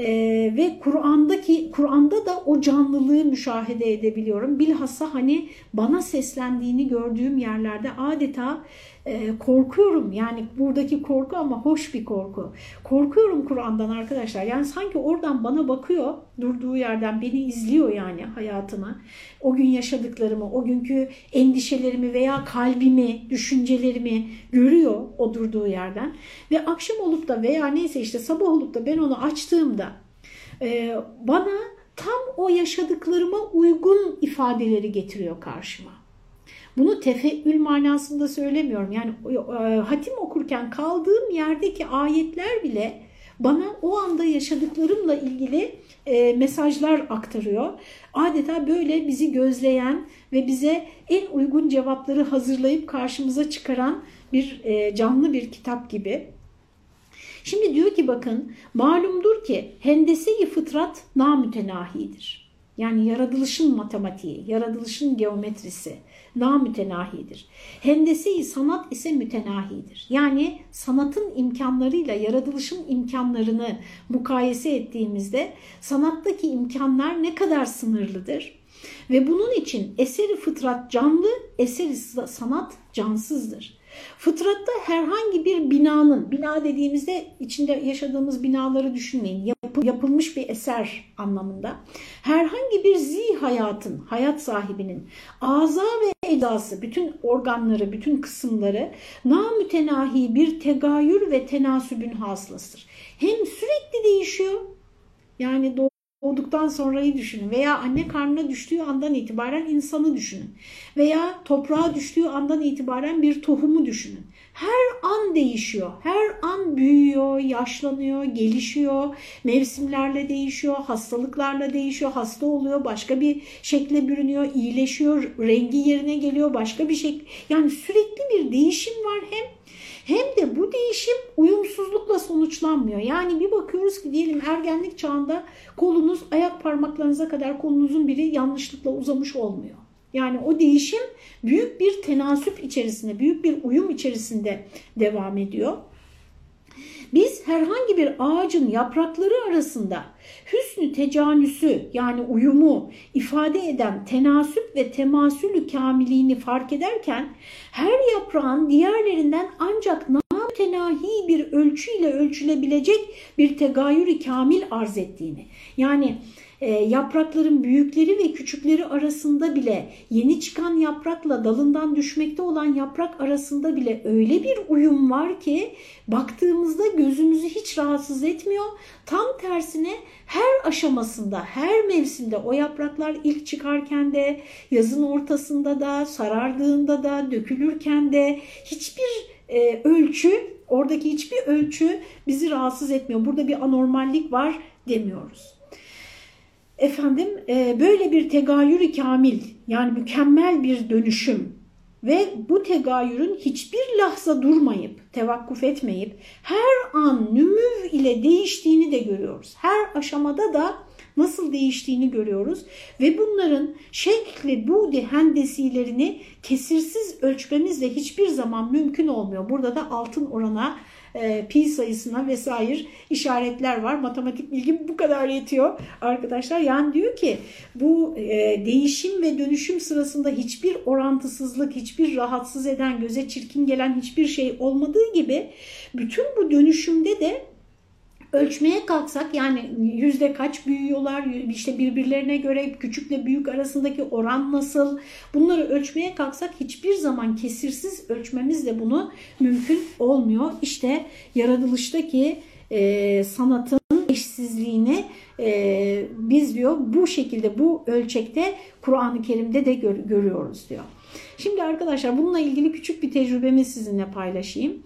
Ee, ve Kur'an'daki Kur'an'da da o canlılığı müşahede edebiliyorum. Bilhassa hani bana seslendiğini gördüğüm yerlerde adeta e, korkuyorum. Yani buradaki korku ama hoş bir korku. Korkuyorum Kur'an'dan arkadaşlar. Yani sanki oradan bana bakıyor, durduğu yerden beni izliyor yani hayatımı. O gün yaşadıklarımı, o günkü endişelerimi veya kalbimi, düşüncelerimi görüyor o durduğu yerden. Ve akşam olup da veya neyse işte sabah olup da ben onu açtığımda e, bana tam o yaşadıklarıma uygun ifadeleri getiriyor karşıma. Bunu tefeül manasında söylemiyorum. Yani e, hatim okurken kaldığım yerdeki ayetler bile bana o anda yaşadıklarımla ilgili e, mesajlar aktarıyor. Adeta böyle bizi gözleyen ve bize en uygun cevapları hazırlayıp karşımıza çıkaran bir e, canlı bir kitap gibi. Şimdi diyor ki bakın malumdur ki hendese-i fıtrat namütenahidir. Yani yaratılışın matematiği, yaratılışın geometrisi namütenahidir. Hendese-i sanat ise mütenahidir. Yani sanatın imkanlarıyla yaratılışın imkanlarını mukayese ettiğimizde sanattaki imkanlar ne kadar sınırlıdır? Ve bunun için eseri fıtrat canlı, eseri sanat cansızdır. Fıtratta herhangi bir binanın, bina dediğimizde içinde yaşadığımız binaları düşünmeyin, yapı, yapılmış bir eser anlamında. Herhangi bir zi hayatın, hayat sahibinin aza ve edası, bütün organları, bütün kısımları namütenahi bir tegayür ve tenasübün haslasıdır. Hem sürekli değişiyor, yani doğduktan sonrayı düşünün. Veya anne karnına düştüğü andan itibaren insanı düşünün. Veya toprağa düştüğü andan itibaren bir tohumu düşünün. Her an değişiyor, her an büyüyor, yaşlanıyor, gelişiyor, mevsimlerle değişiyor, hastalıklarla değişiyor, hasta oluyor, başka bir şekle bürünüyor, iyileşiyor, rengi yerine geliyor, başka bir şekil. Yani sürekli bir değişim var hem hem de bu değişim uyumsuzlukla sonuçlanmıyor. Yani bir bakıyoruz ki diyelim ergenlik çağında kolunuz ayak parmaklarınıza kadar kolunuzun biri yanlışlıkla uzamış olmuyor. Yani o değişim büyük bir tenasüp içerisinde, büyük bir uyum içerisinde devam ediyor. Biz herhangi bir ağacın yaprakları arasında hüsnü tecanüsü yani uyumu ifade eden tenasüp ve temasülü kamiliğini fark ederken her yaprağın diğerlerinden ancak tenahi bir ölçüyle ölçülebilecek bir tegayürü kamil arz ettiğini yani e, yaprakların büyükleri ve küçükleri arasında bile yeni çıkan yaprakla dalından düşmekte olan yaprak arasında bile öyle bir uyum var ki baktığımızda gözümüzü hiç rahatsız etmiyor. Tam tersine her aşamasında, her mevsimde o yapraklar ilk çıkarken de, yazın ortasında da, sarardığında da, dökülürken de hiçbir e, ölçü, oradaki hiçbir ölçü bizi rahatsız etmiyor. Burada bir anormallik var demiyoruz efendim e, böyle bir tegayürü kamil yani mükemmel bir dönüşüm ve bu tegayürün hiçbir lahza durmayıp, tevakkuf etmeyip her an nümüv ile değiştiğini de görüyoruz. Her aşamada da nasıl değiştiğini görüyoruz ve bunların şekli, budi, hendesilerini kesirsiz ölçmemiz de hiçbir zaman mümkün olmuyor. Burada da altın orana e, pi sayısına vesaire işaretler var. Matematik bilgim bu kadar yetiyor arkadaşlar. Yani diyor ki bu e, değişim ve dönüşüm sırasında hiçbir orantısızlık, hiçbir rahatsız eden, göze çirkin gelen hiçbir şey olmadığı gibi bütün bu dönüşümde de ölçmeye kalksak yani yüzde kaç büyüyorlar işte birbirlerine göre küçükle büyük arasındaki oran nasıl bunları ölçmeye kalksak hiçbir zaman kesirsiz ölçmemiz de bunu mümkün olmuyor. İşte yaratılıştaki e, sanatın eşsizliğini e, biz diyor bu şekilde bu ölçekte Kur'an-ı Kerim'de de gör, görüyoruz diyor. Şimdi arkadaşlar bununla ilgili küçük bir tecrübemi sizinle paylaşayım.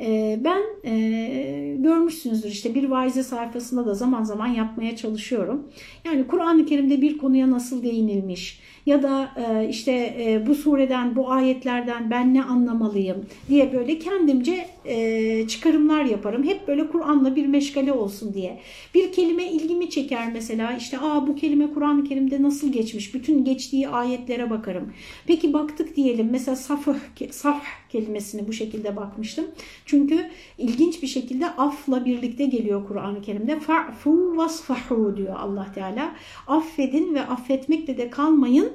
E, ben e, görmüşsünüzdür işte bir vaize sayfasında da zaman zaman yapmaya çalışıyorum. Yani Kur'an-ı Kerim'de bir konuya nasıl değinilmiş ya da e, işte e, bu sureden bu ayetlerden ben ne anlamalıyım diye böyle kendimce e, çıkarımlar yaparım. Hep böyle Kur'an'la bir meşgale olsun diye. Bir kelime ilgimi çeker mesela işte aa bu kelime Kur'an-ı Kerim'de nasıl geçmiş bütün geçtiği ayetlere bakarım. Peki baktık diyelim mesela safh, safh kelimesini bu şekilde bakmıştım. Çünkü ilginç bir şekilde afla birlikte geliyor Kur'an-ı Kerim'de. Fa'fu vasfahu diyor Allah Teala. Affedin ve affetmekle de kalmayın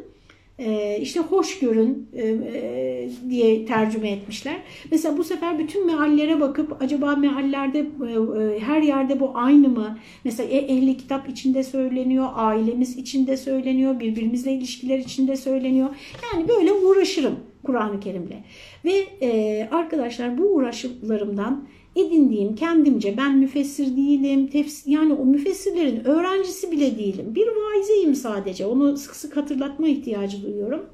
işte hoş görün e, e, diye tercüme etmişler. Mesela bu sefer bütün meallere bakıp acaba meallerde her yerde bu aynı mı? Mesela ehli kitap içinde söyleniyor, ailemiz içinde söyleniyor, birbirimizle ilişkiler içinde söyleniyor. Yani böyle uğraşırım Kur'an-ı Kerim'le. Ve arkadaşlar bu uğraşlarımdan edindiğim kendimce ben müfessir değilim, tefsir, yani o müfessirlerin öğrencisi bile değilim. Bir vaizeyim sadece. Onu sık sık hatırlatma ihtiyacı duyuyorum.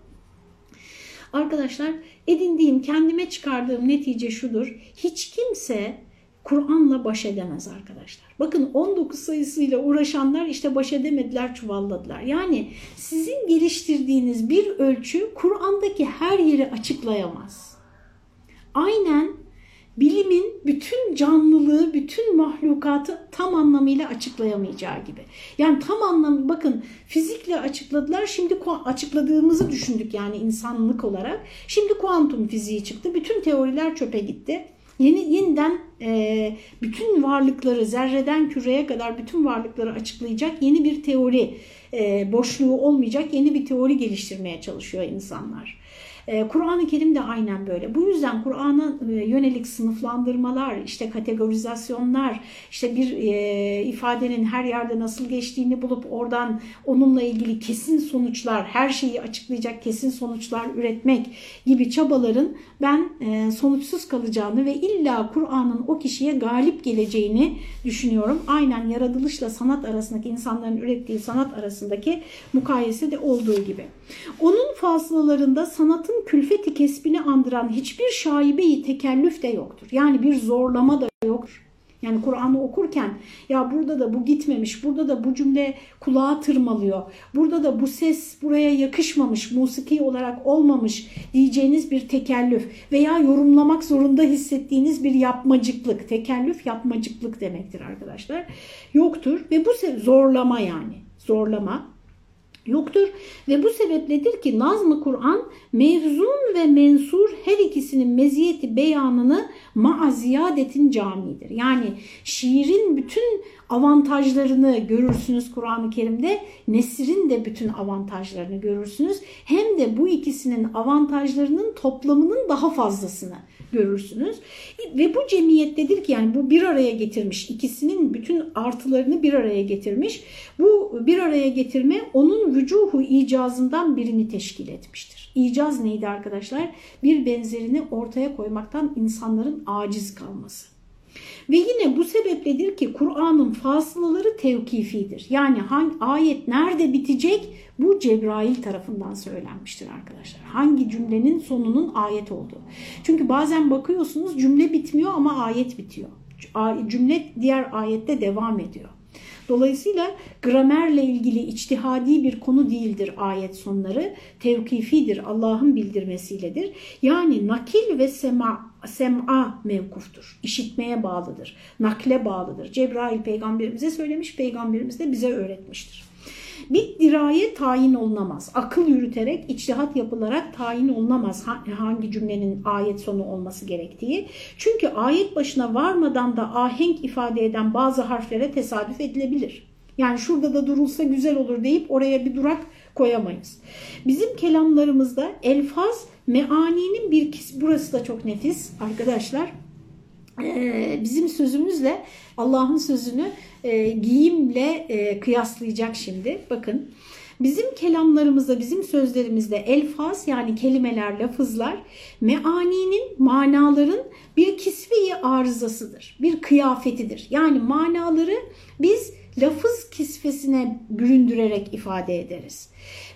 Arkadaşlar edindiğim, kendime çıkardığım netice şudur. Hiç kimse Kur'an'la baş edemez arkadaşlar. Bakın 19 sayısıyla uğraşanlar işte baş edemediler, çuvalladılar. Yani sizin geliştirdiğiniz bir ölçü Kur'an'daki her yeri açıklayamaz. Aynen bilimin bütün canlılığı, bütün mahlukatı tam anlamıyla açıklayamayacağı gibi. Yani tam anlamı bakın fizikle açıkladılar. Şimdi açıkladığımızı düşündük yani insanlık olarak. Şimdi kuantum fiziği çıktı. Bütün teoriler çöpe gitti. Yeni yeniden e, bütün varlıkları zerreden küreye kadar bütün varlıkları açıklayacak yeni bir teori e, boşluğu olmayacak yeni bir teori geliştirmeye çalışıyor insanlar. Ee, Kur'an-ı Kerim de aynen böyle. Bu yüzden Kur'an'a e, yönelik sınıflandırmalar, işte kategorizasyonlar, işte bir e, ifadenin her yerde nasıl geçtiğini bulup oradan onunla ilgili kesin sonuçlar, her şeyi açıklayacak kesin sonuçlar üretmek gibi çabaların ben e, sonuçsuz kalacağını ve illa Kur'an'ın o kişiye galip geleceğini düşünüyorum. Aynen yaratılışla sanat arasındaki insanların ürettiği sanat arasındaki mukayese de olduğu gibi. Onun fasılalarında sanatın külfeti kesbini andıran hiçbir şaibeyi tekellüf de yoktur. Yani bir zorlama da yoktur. Yani Kur'an'ı okurken ya burada da bu gitmemiş, burada da bu cümle kulağa tırmalıyor, burada da bu ses buraya yakışmamış, musiki olarak olmamış diyeceğiniz bir tekellüf veya yorumlamak zorunda hissettiğiniz bir yapmacıklık, tekellüf yapmacıklık demektir arkadaşlar. Yoktur ve bu zorlama yani zorlama yoktur ve bu sebepledir ki Nazm-ı Kur'an mevzun ve mensur her ikisinin meziyeti beyanını maaziyadetin camidir. Yani şiirin bütün avantajlarını görürsünüz Kur'an-ı Kerim'de, nesrin de bütün avantajlarını görürsünüz. Hem de bu ikisinin avantajlarının toplamının daha fazlasını görürsünüz. Ve bu cemiyettedir ki yani bu bir araya getirmiş. ikisinin bütün artılarını bir araya getirmiş. Bu bir araya getirme onun vücuhu icazından birini teşkil etmiştir. İcaz neydi arkadaşlar? Bir benzerini ortaya koymaktan insanların aciz kalması. Ve yine bu sebepledir ki Kur'an'ın fasılaları tevkifidir. Yani hangi ayet nerede bitecek bu Cebrail tarafından söylenmiştir arkadaşlar. Hangi cümlenin sonunun ayet olduğu. Çünkü bazen bakıyorsunuz cümle bitmiyor ama ayet bitiyor. Cümle diğer ayette devam ediyor. Dolayısıyla gramerle ilgili içtihadi bir konu değildir ayet sonları. Tevkifidir, Allah'ın bildirmesiyledir. Yani nakil ve sema, sem'a mevkuftur. İşitmeye bağlıdır. Nakle bağlıdır. Cebrail peygamberimize söylemiş, peygamberimiz de bize öğretmiştir. Bir diraye tayin olunamaz. Akıl yürüterek, içtihat yapılarak tayin olunamaz hangi cümlenin ayet sonu olması gerektiği. Çünkü ayet başına varmadan da ahenk ifade eden bazı harflere tesadüf edilebilir. Yani şurada da durulsa güzel olur deyip oraya bir durak koyamayız. Bizim kelamlarımızda elfaz meaninin bir burası da çok nefis arkadaşlar. Ee, bizim sözümüzle Allah'ın sözünü e, giyimle e, kıyaslayacak şimdi. Bakın bizim kelamlarımızda, bizim sözlerimizde elfaz yani kelimeler, lafızlar meaninin, manaların bir kisveyi arızasıdır. Bir kıyafetidir. Yani manaları biz lafız kisvesine büründürerek ifade ederiz.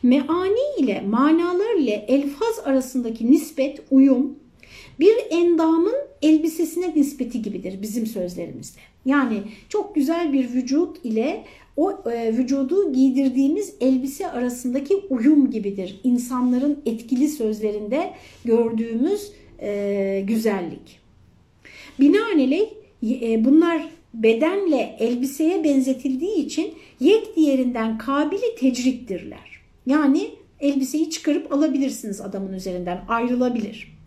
Meani ile manalar ile elfaz arasındaki nispet, uyum bir endamın elbisesine nispeti gibidir bizim sözlerimizde. Yani çok güzel bir vücut ile o e, vücudu giydirdiğimiz elbise arasındaki uyum gibidir. İnsanların etkili sözlerinde gördüğümüz e, güzellik. Binaenaleyh e, bunlar bedenle elbiseye benzetildiği için yek diğerinden kabili tecrittirler. Yani elbiseyi çıkarıp alabilirsiniz adamın üzerinden ayrılabilir.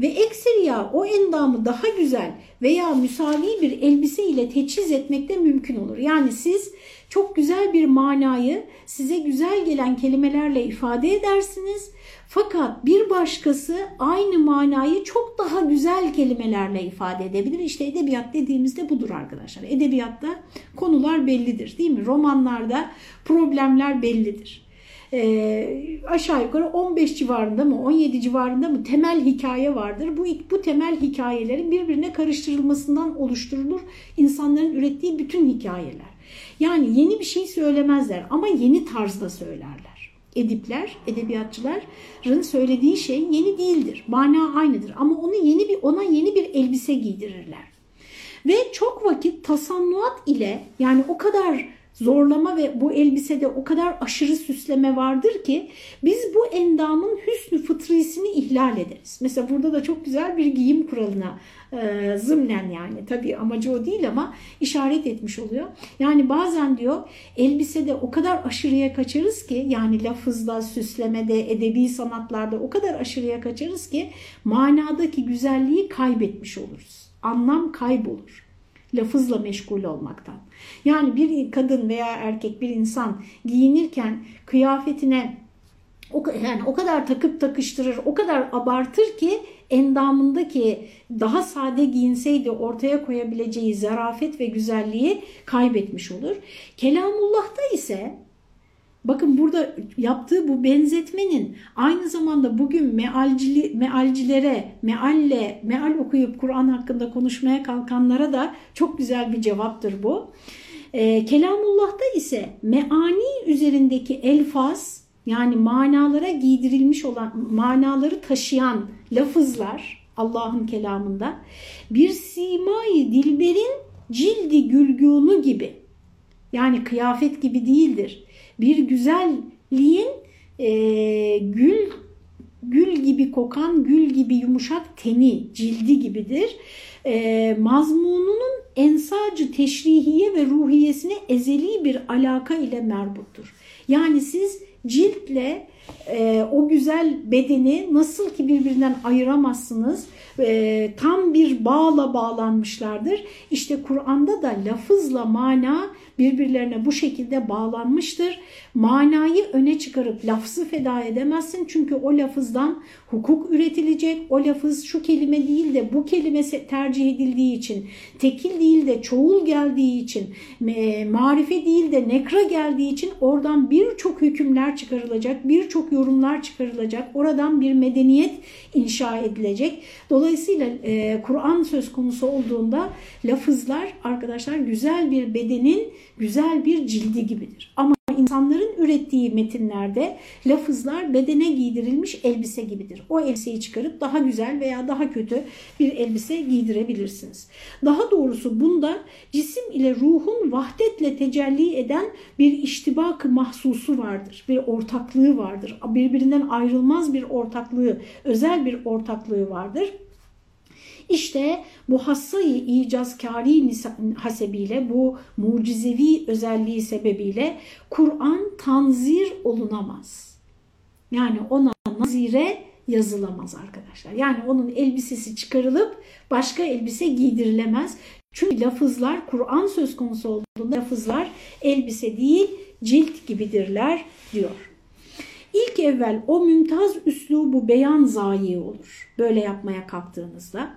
Ve ekseriya o endamı daha güzel veya müsavi bir elbise ile teçhiz etmek de mümkün olur. Yani siz çok güzel bir manayı size güzel gelen kelimelerle ifade edersiniz. Fakat bir başkası aynı manayı çok daha güzel kelimelerle ifade edebilir. İşte edebiyat dediğimizde budur arkadaşlar. Edebiyatta konular bellidir değil mi? Romanlarda problemler bellidir. E, aşağı yukarı 15 civarında mı 17 civarında mı temel hikaye vardır. Bu, bu temel hikayelerin birbirine karıştırılmasından oluşturulur insanların ürettiği bütün hikayeler. Yani yeni bir şey söylemezler ama yeni tarzda söylerler. Edipler, edebiyatçıların söylediği şey yeni değildir. Mana aynıdır ama onu yeni bir ona yeni bir elbise giydirirler. Ve çok vakit tasannuat ile yani o kadar zorlama ve bu elbisede o kadar aşırı süsleme vardır ki biz bu endamın hüsnü fıtrisini ihlal ederiz. Mesela burada da çok güzel bir giyim kuralına e, zımnen yani tabii amacı o değil ama işaret etmiş oluyor. Yani bazen diyor elbisede o kadar aşırıya kaçarız ki yani lafızda, süslemede, edebi sanatlarda o kadar aşırıya kaçarız ki manadaki güzelliği kaybetmiş oluruz. Anlam kaybolur lafızla meşgul olmaktan. Yani bir kadın veya erkek bir insan giyinirken kıyafetine o, yani o kadar takıp takıştırır, o kadar abartır ki endamındaki daha sade giyinseydi ortaya koyabileceği zarafet ve güzelliği kaybetmiş olur. Kelamullah'ta ise bakın burada yaptığı bu benzetmenin aynı zamanda bugün mealcili, mealcilere, mealle, meal okuyup Kur'an hakkında konuşmaya kalkanlara da çok güzel bir cevaptır bu. E, Kelamullah'ta ise meani üzerindeki elfaz yani manalara giydirilmiş olan, manaları taşıyan lafızlar Allah'ın kelamında bir simayı dilberin cildi gülgunu gibi yani kıyafet gibi değildir. Bir güzelliğin e, gül gül gibi kokan, gül gibi yumuşak teni, cildi gibidir. E, mazmununun ensacı teşrihiye ve ruhiyesine ezeli bir alaka ile merbuttur. Yani siz ciltle e, o güzel bedeni nasıl ki birbirinden ayıramazsınız e, tam bir bağla bağlanmışlardır. İşte Kur'an'da da lafızla mana birbirlerine bu şekilde bağlanmıştır. Manayı öne çıkarıp lafzı feda edemezsin çünkü o lafızdan hukuk üretilecek. O lafız şu kelime değil de bu kelime tercih edildiği için, tekil değil de çoğul geldiği için, marife değil de nekra geldiği için oradan birçok hükümler çıkarılacak, birçok yorumlar çıkarılacak. Oradan bir medeniyet inşa edilecek. Dolayısıyla e, Kur'an söz konusu olduğunda lafızlar arkadaşlar güzel bir bedenin güzel bir cildi gibidir. Ama insanların ürettiği metinlerde lafızlar bedene giydirilmiş elbise gibidir. O elbiseyi çıkarıp daha güzel veya daha kötü bir elbise giydirebilirsiniz. Daha doğrusu bunda cisim ile ruhun vahdetle tecelli eden bir iştibak mahsusu vardır. Bir ortaklığı vardır. Birbirinden ayrılmaz bir ortaklığı, özel bir ortaklığı vardır. İşte bu hassayı icazkari hasebiyle, bu mucizevi özelliği sebebiyle Kur'an tanzir olunamaz. Yani ona nazire yazılamaz arkadaşlar. Yani onun elbisesi çıkarılıp başka elbise giydirilemez. Çünkü lafızlar Kur'an söz konusu olduğunda lafızlar elbise değil cilt gibidirler diyor. İlk evvel o mümtaz üslubu beyan zayi olur. Böyle yapmaya kalktığınızda.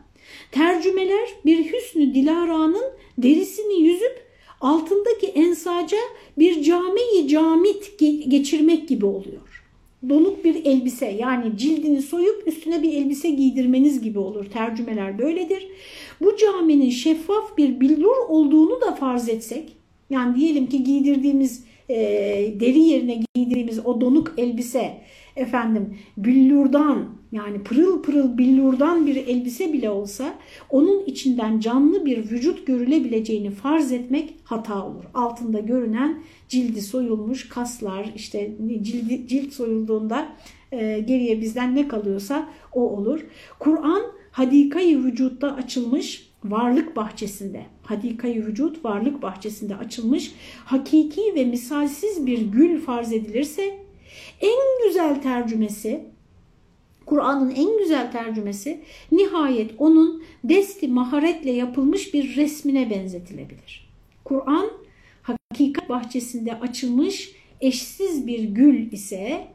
Tercümeler bir hüsnü dilaranın derisini yüzüp altındaki ensaca bir camiyi camit geçirmek gibi oluyor. Doluk bir elbise yani cildini soyup üstüne bir elbise giydirmeniz gibi olur. Tercümeler böyledir. Bu caminin şeffaf bir billur olduğunu da farz etsek Yani diyelim ki giydirdiğimiz e, deri yerine giydirdiğimiz o donuk elbise efendim billurdan yani pırıl pırıl billurdan bir elbise bile olsa onun içinden canlı bir vücut görülebileceğini farz etmek hata olur. Altında görünen cildi soyulmuş kaslar işte cildi, cilt soyulduğunda e, geriye bizden ne kalıyorsa o olur. Kur'an hadikayı vücutta açılmış varlık bahçesinde, hadikayı vücut varlık bahçesinde açılmış hakiki ve misalsiz bir gül farz edilirse en güzel tercümesi Kur'an'ın en güzel tercümesi nihayet onun desti maharetle yapılmış bir resmine benzetilebilir. Kur'an hakikat bahçesinde açılmış eşsiz bir gül ise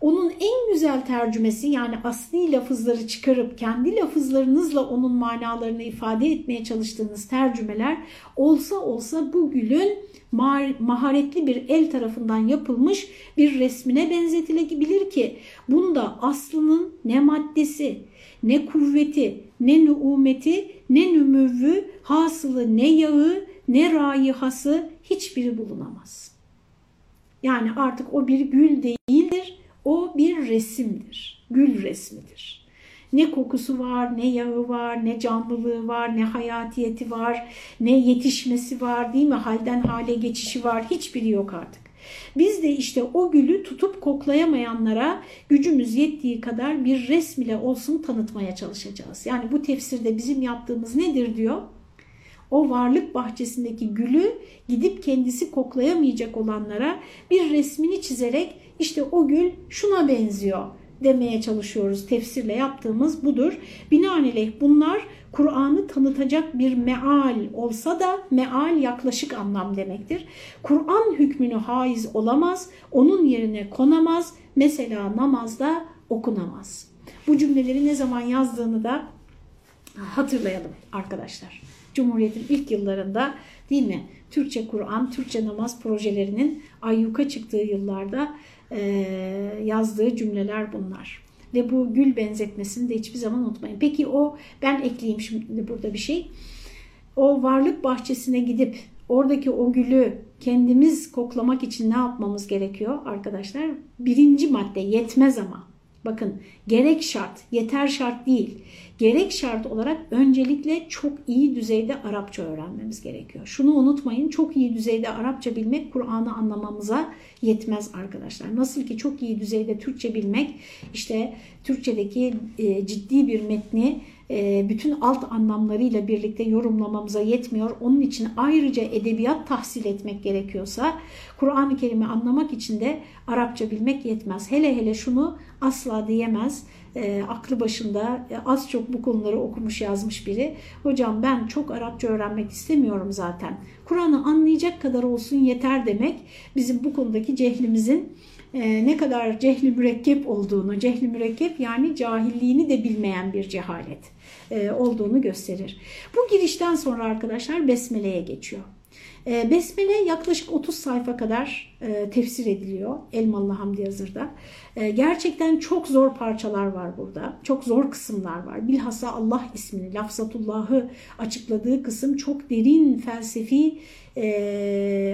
onun en güzel tercümesi yani asli lafızları çıkarıp kendi lafızlarınızla onun manalarını ifade etmeye çalıştığınız tercümeler olsa olsa bu gülün maharetli bir el tarafından yapılmış bir resmine benzetilebilir ki bunda aslının ne maddesi, ne kuvveti, ne nuumeti, ne nümüvvü, hasılı ne yağı, ne rayihası hiçbiri bulunamaz. Yani artık o bir gül değildir, o bir resimdir, gül resmidir. Ne kokusu var, ne yağı var, ne canlılığı var, ne hayatiyeti var, ne yetişmesi var değil mi? Halden hale geçişi var. Hiçbiri yok artık. Biz de işte o gülü tutup koklayamayanlara gücümüz yettiği kadar bir resm ile olsun tanıtmaya çalışacağız. Yani bu tefsirde bizim yaptığımız nedir diyor? O varlık bahçesindeki gülü gidip kendisi koklayamayacak olanlara bir resmini çizerek işte o gül şuna benziyor demeye çalışıyoruz. Tefsirle yaptığımız budur. Binaenaleyh bunlar Kur'an'ı tanıtacak bir meal olsa da meal yaklaşık anlam demektir. Kur'an hükmünü haiz olamaz, onun yerine konamaz, mesela namazda okunamaz. Bu cümleleri ne zaman yazdığını da hatırlayalım arkadaşlar. Cumhuriyet'in ilk yıllarında değil mi? Türkçe Kur'an, Türkçe namaz projelerinin ayyuka çıktığı yıllarda yazdığı cümleler bunlar. Ve bu gül benzetmesini de hiçbir zaman unutmayın. Peki o, ben ekleyeyim şimdi burada bir şey. O varlık bahçesine gidip oradaki o gülü kendimiz koklamak için ne yapmamız gerekiyor arkadaşlar? Birinci madde yetmez ama. Bakın gerek şart, yeter şart değil. Gerek şart olarak öncelikle çok iyi düzeyde Arapça öğrenmemiz gerekiyor. Şunu unutmayın çok iyi düzeyde Arapça bilmek Kur'an'ı anlamamıza yetmez arkadaşlar. Nasıl ki çok iyi düzeyde Türkçe bilmek işte Türkçedeki e, ciddi bir metni e, bütün alt anlamlarıyla birlikte yorumlamamıza yetmiyor. Onun için ayrıca edebiyat tahsil etmek gerekiyorsa Kur'an-ı Kerim'i anlamak için de Arapça bilmek yetmez. Hele hele şunu asla diyemez e, aklı başında e, az çok bu konuları okumuş yazmış biri. Hocam ben çok Arapça öğrenmek istemiyorum zaten. Kur'an'ı anlayacak kadar olsun yeter demek bizim bu konudaki cehlimizin e, ne kadar cehli mürekkep olduğunu, cehli mürekkep yani cahilliğini de bilmeyen bir cehalet e, olduğunu gösterir. Bu girişten sonra arkadaşlar Besmele'ye geçiyor. E, Besmele yaklaşık 30 sayfa kadar e, tefsir ediliyor Elmalı Hamdi Yazır'da. E, gerçekten çok zor parçalar var burada. Çok zor kısımlar var. Bilhassa Allah ismini, lafzatullahı açıkladığı kısım çok derin felsefi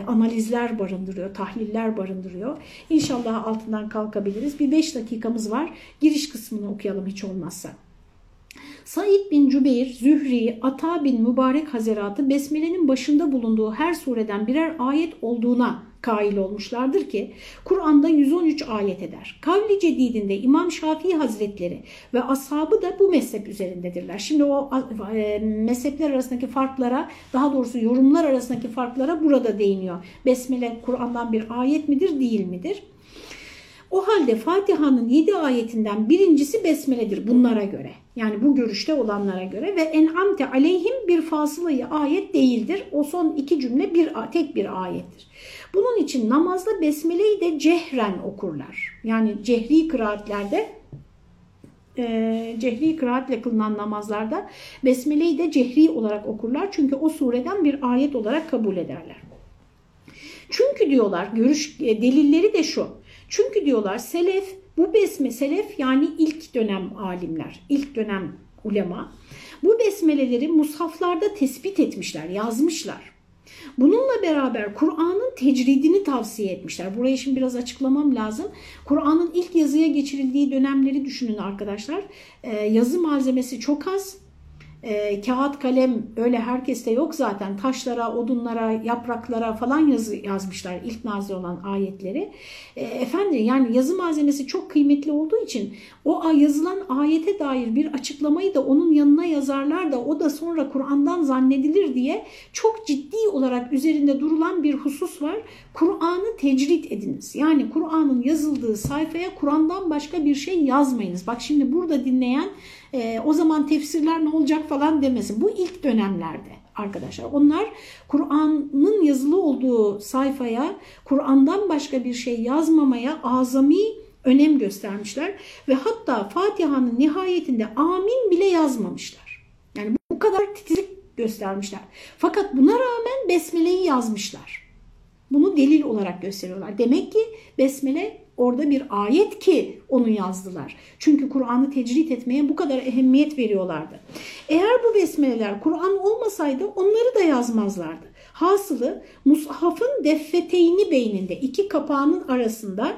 analizler barındırıyor, tahliller barındırıyor. İnşallah altından kalkabiliriz. Bir 5 dakikamız var. Giriş kısmını okuyalım hiç olmazsa. Said bin Cübeyr, Zühri, Ata bin Mübarek Hazeratı Besmele'nin başında bulunduğu her sureden birer ayet olduğuna kail olmuşlardır ki Kur'an'da 113 ayet eder. Kavli Cedid'inde İmam Şafii Hazretleri ve ashabı da bu mezhep üzerindedirler. Şimdi o e, mezhepler arasındaki farklara daha doğrusu yorumlar arasındaki farklara burada değiniyor. Besmele Kur'an'dan bir ayet midir değil midir? O halde Fatiha'nın 7 ayetinden birincisi Besmele'dir bunlara göre. Yani bu görüşte olanlara göre ve en'amte aleyhim bir fasılayı ayet değildir. O son iki cümle bir tek bir ayettir. Bunun için namazda Besmele'yi de cehren okurlar. Yani cehri kıraatlerde e, cehri kıraatle kılınan namazlarda Besmele'yi de cehri olarak okurlar. Çünkü o sureden bir ayet olarak kabul ederler. Çünkü diyorlar görüş e, delilleri de şu. Çünkü diyorlar selef bu besme selef yani ilk dönem alimler, ilk dönem ulema bu besmeleleri mushaflarda tespit etmişler, yazmışlar. Bununla beraber Kur'an'ın tecridini tavsiye etmişler. Burayı şimdi biraz açıklamam lazım. Kur'an'ın ilk yazıya geçirildiği dönemleri düşünün arkadaşlar. Ee, yazı malzemesi çok az e, kağıt kalem öyle herkeste yok zaten. Taşlara, odunlara, yapraklara falan yazı yazmışlar ilk nazil olan ayetleri. E, efendim yani yazı malzemesi çok kıymetli olduğu için o yazılan ayete dair bir açıklamayı da onun yanına yazarlar da o da sonra Kur'an'dan zannedilir diye çok ciddi olarak üzerinde durulan bir husus var. Kur'an'ı tecrit ediniz. Yani Kur'an'ın yazıldığı sayfaya Kur'an'dan başka bir şey yazmayınız. Bak şimdi burada dinleyen e, o zaman tefsirler ne olacak falan demesin. Bu ilk dönemlerde arkadaşlar. Onlar Kur'an'ın yazılı olduğu sayfaya Kur'an'dan başka bir şey yazmamaya azami önem göstermişler ve hatta Fatiha'nın nihayetinde amin bile yazmamışlar. Yani bu kadar titizlik göstermişler. Fakat buna rağmen Besmele'yi yazmışlar. Bunu delil olarak gösteriyorlar. Demek ki Besmele orada bir ayet ki onu yazdılar. Çünkü Kur'an'ı tecrit etmeye bu kadar ehemmiyet veriyorlardı. Eğer bu besmeleler Kur'an olmasaydı onları da yazmazlardı. Hasılı mushafın deffeteyni beyninde iki kapağının arasında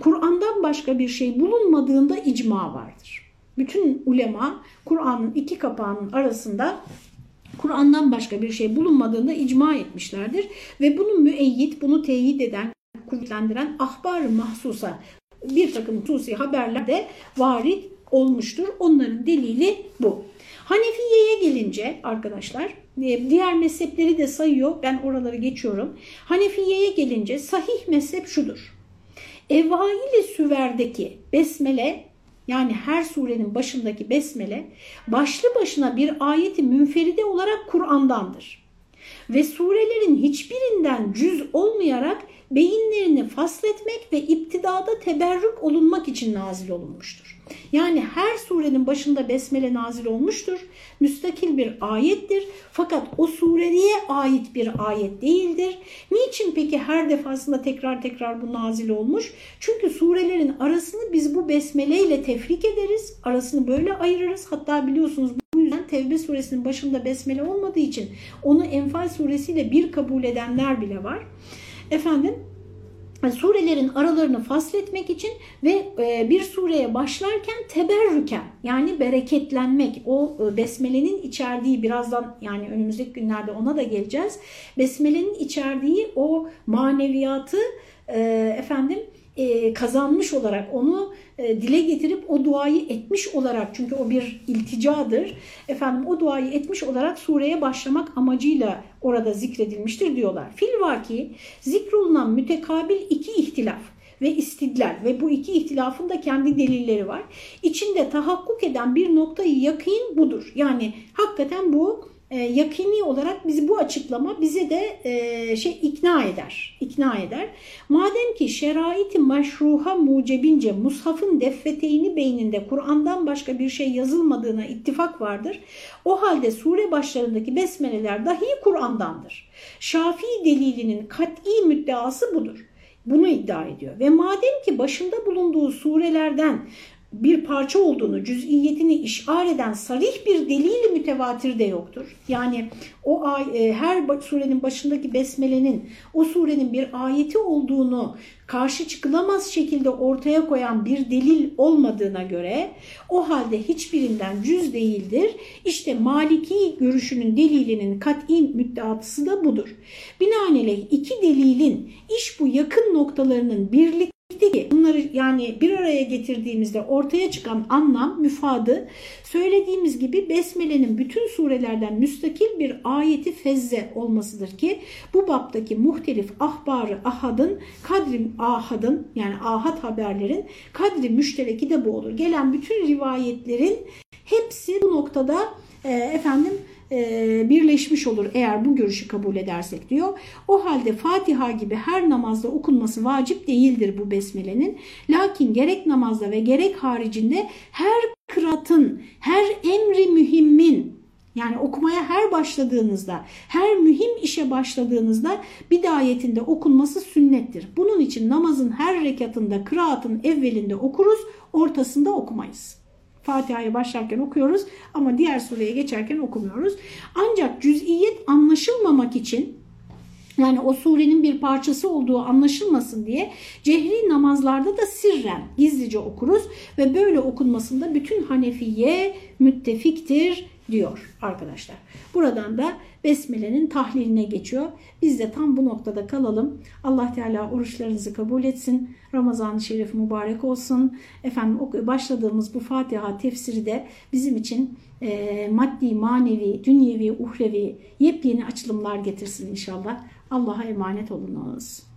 Kur'an'dan başka bir şey bulunmadığında icma vardır. Bütün ulema Kur'an'ın iki kapağının arasında Kur'an'dan başka bir şey bulunmadığında icma etmişlerdir. Ve bunu müeyyit, bunu teyit eden, kuvvetlendiren ahbar-ı mahsusa bir takım tusi haberler de varit olmuştur. Onların delili bu. Hanefiye'ye gelince arkadaşlar e, diğer mezhepleri de sayıyor. Ben oraları geçiyorum. Hanefiye'ye gelince sahih mezhep şudur. Evaili süverdeki besmele yani her surenin başındaki besmele başlı başına bir ayeti münferide olarak Kur'an'dandır. Ve surelerin hiçbirinden cüz olmayarak beyinlerini fasletmek ve iptidada teberrük olunmak için nazil olunmuştur. Yani her surenin başında besmele nazil olmuştur. Müstakil bir ayettir. Fakat o sureye ait bir ayet değildir. Niçin peki her defasında tekrar tekrar bu nazil olmuş? Çünkü surelerin arasını biz bu besmele ile tefrik ederiz. Arasını böyle ayırırız. Hatta biliyorsunuz Tevbe suresinin başında besmele olmadığı için onu Enfal suresiyle bir kabul edenler bile var. Efendim surelerin aralarını fasletmek için ve e, bir sureye başlarken teberrüken yani bereketlenmek o e, besmelenin içerdiği birazdan yani önümüzdeki günlerde ona da geleceğiz. Besmelenin içerdiği o maneviyatı e, efendim e, kazanmış olarak onu e, dile getirip o duayı etmiş olarak çünkü o bir ilticadır. Efendim o duayı etmiş olarak sureye başlamak amacıyla orada zikredilmiştir diyorlar. Filvaki zikrolunan mütekabil iki ihtilaf ve istidlal ve bu iki ihtilafın da kendi delilleri var. İçinde tahakkuk eden bir noktayı yakın budur. Yani hakikaten bu e, yakini olarak bizi bu açıklama bize de e, şey ikna eder. ikna eder. Madem ki şeraiti meşruha mucebince mushafın deffeteyni beyninde Kur'an'dan başka bir şey yazılmadığına ittifak vardır. O halde sure başlarındaki besmeleler dahi Kur'an'dandır. Şafii delilinin kat'i müddeası budur. Bunu iddia ediyor. Ve madem ki başında bulunduğu surelerden bir parça olduğunu, cüz'iyetini işar eden sarih bir delil mütevatir de yoktur. Yani o ay, e, her surenin başındaki besmelenin o surenin bir ayeti olduğunu karşı çıkılamaz şekilde ortaya koyan bir delil olmadığına göre o halde hiçbirinden cüz değildir. İşte Maliki görüşünün delilinin kat'i müddeatısı da budur. Binaenaleyh iki delilin iş bu yakın noktalarının birlik ki bunları yani bir araya getirdiğimizde ortaya çıkan anlam, müfadı söylediğimiz gibi Besmele'nin bütün surelerden müstakil bir ayeti fezze olmasıdır ki bu baptaki muhtelif ahbarı ahadın, kadri ahadın yani ahad haberlerin kadri müştereki de bu olur. Gelen bütün rivayetlerin hepsi bu noktada e, efendim birleşmiş olur eğer bu görüşü kabul edersek diyor. O halde Fatiha gibi her namazda okunması vacip değildir bu besmelenin. Lakin gerek namazda ve gerek haricinde her kıratın, her emri mühimmin yani okumaya her başladığınızda, her mühim işe başladığınızda bidayetinde okunması sünnettir. Bunun için namazın her rekatında, kıraatın evvelinde okuruz, ortasında okumayız. Fatiha'ya başlarken okuyoruz ama diğer sureye geçerken okumuyoruz. Ancak cüz'iyet anlaşılmamak için Yani o surenin bir parçası olduğu anlaşılmasın diye cehri namazlarda da sirren gizlice okuruz ve böyle okunmasında bütün Hanefiye müttefiktir diyor arkadaşlar. Buradan da Besmele'nin tahliline geçiyor. Biz de tam bu noktada kalalım. Allah Teala oruçlarınızı kabul etsin. Ramazan-ı Şerif mübarek olsun. Efendim başladığımız bu Fatiha tefsiri de bizim için e, maddi, manevi, dünyevi, uhrevi yepyeni açılımlar getirsin inşallah. Allah'a emanet olunuz.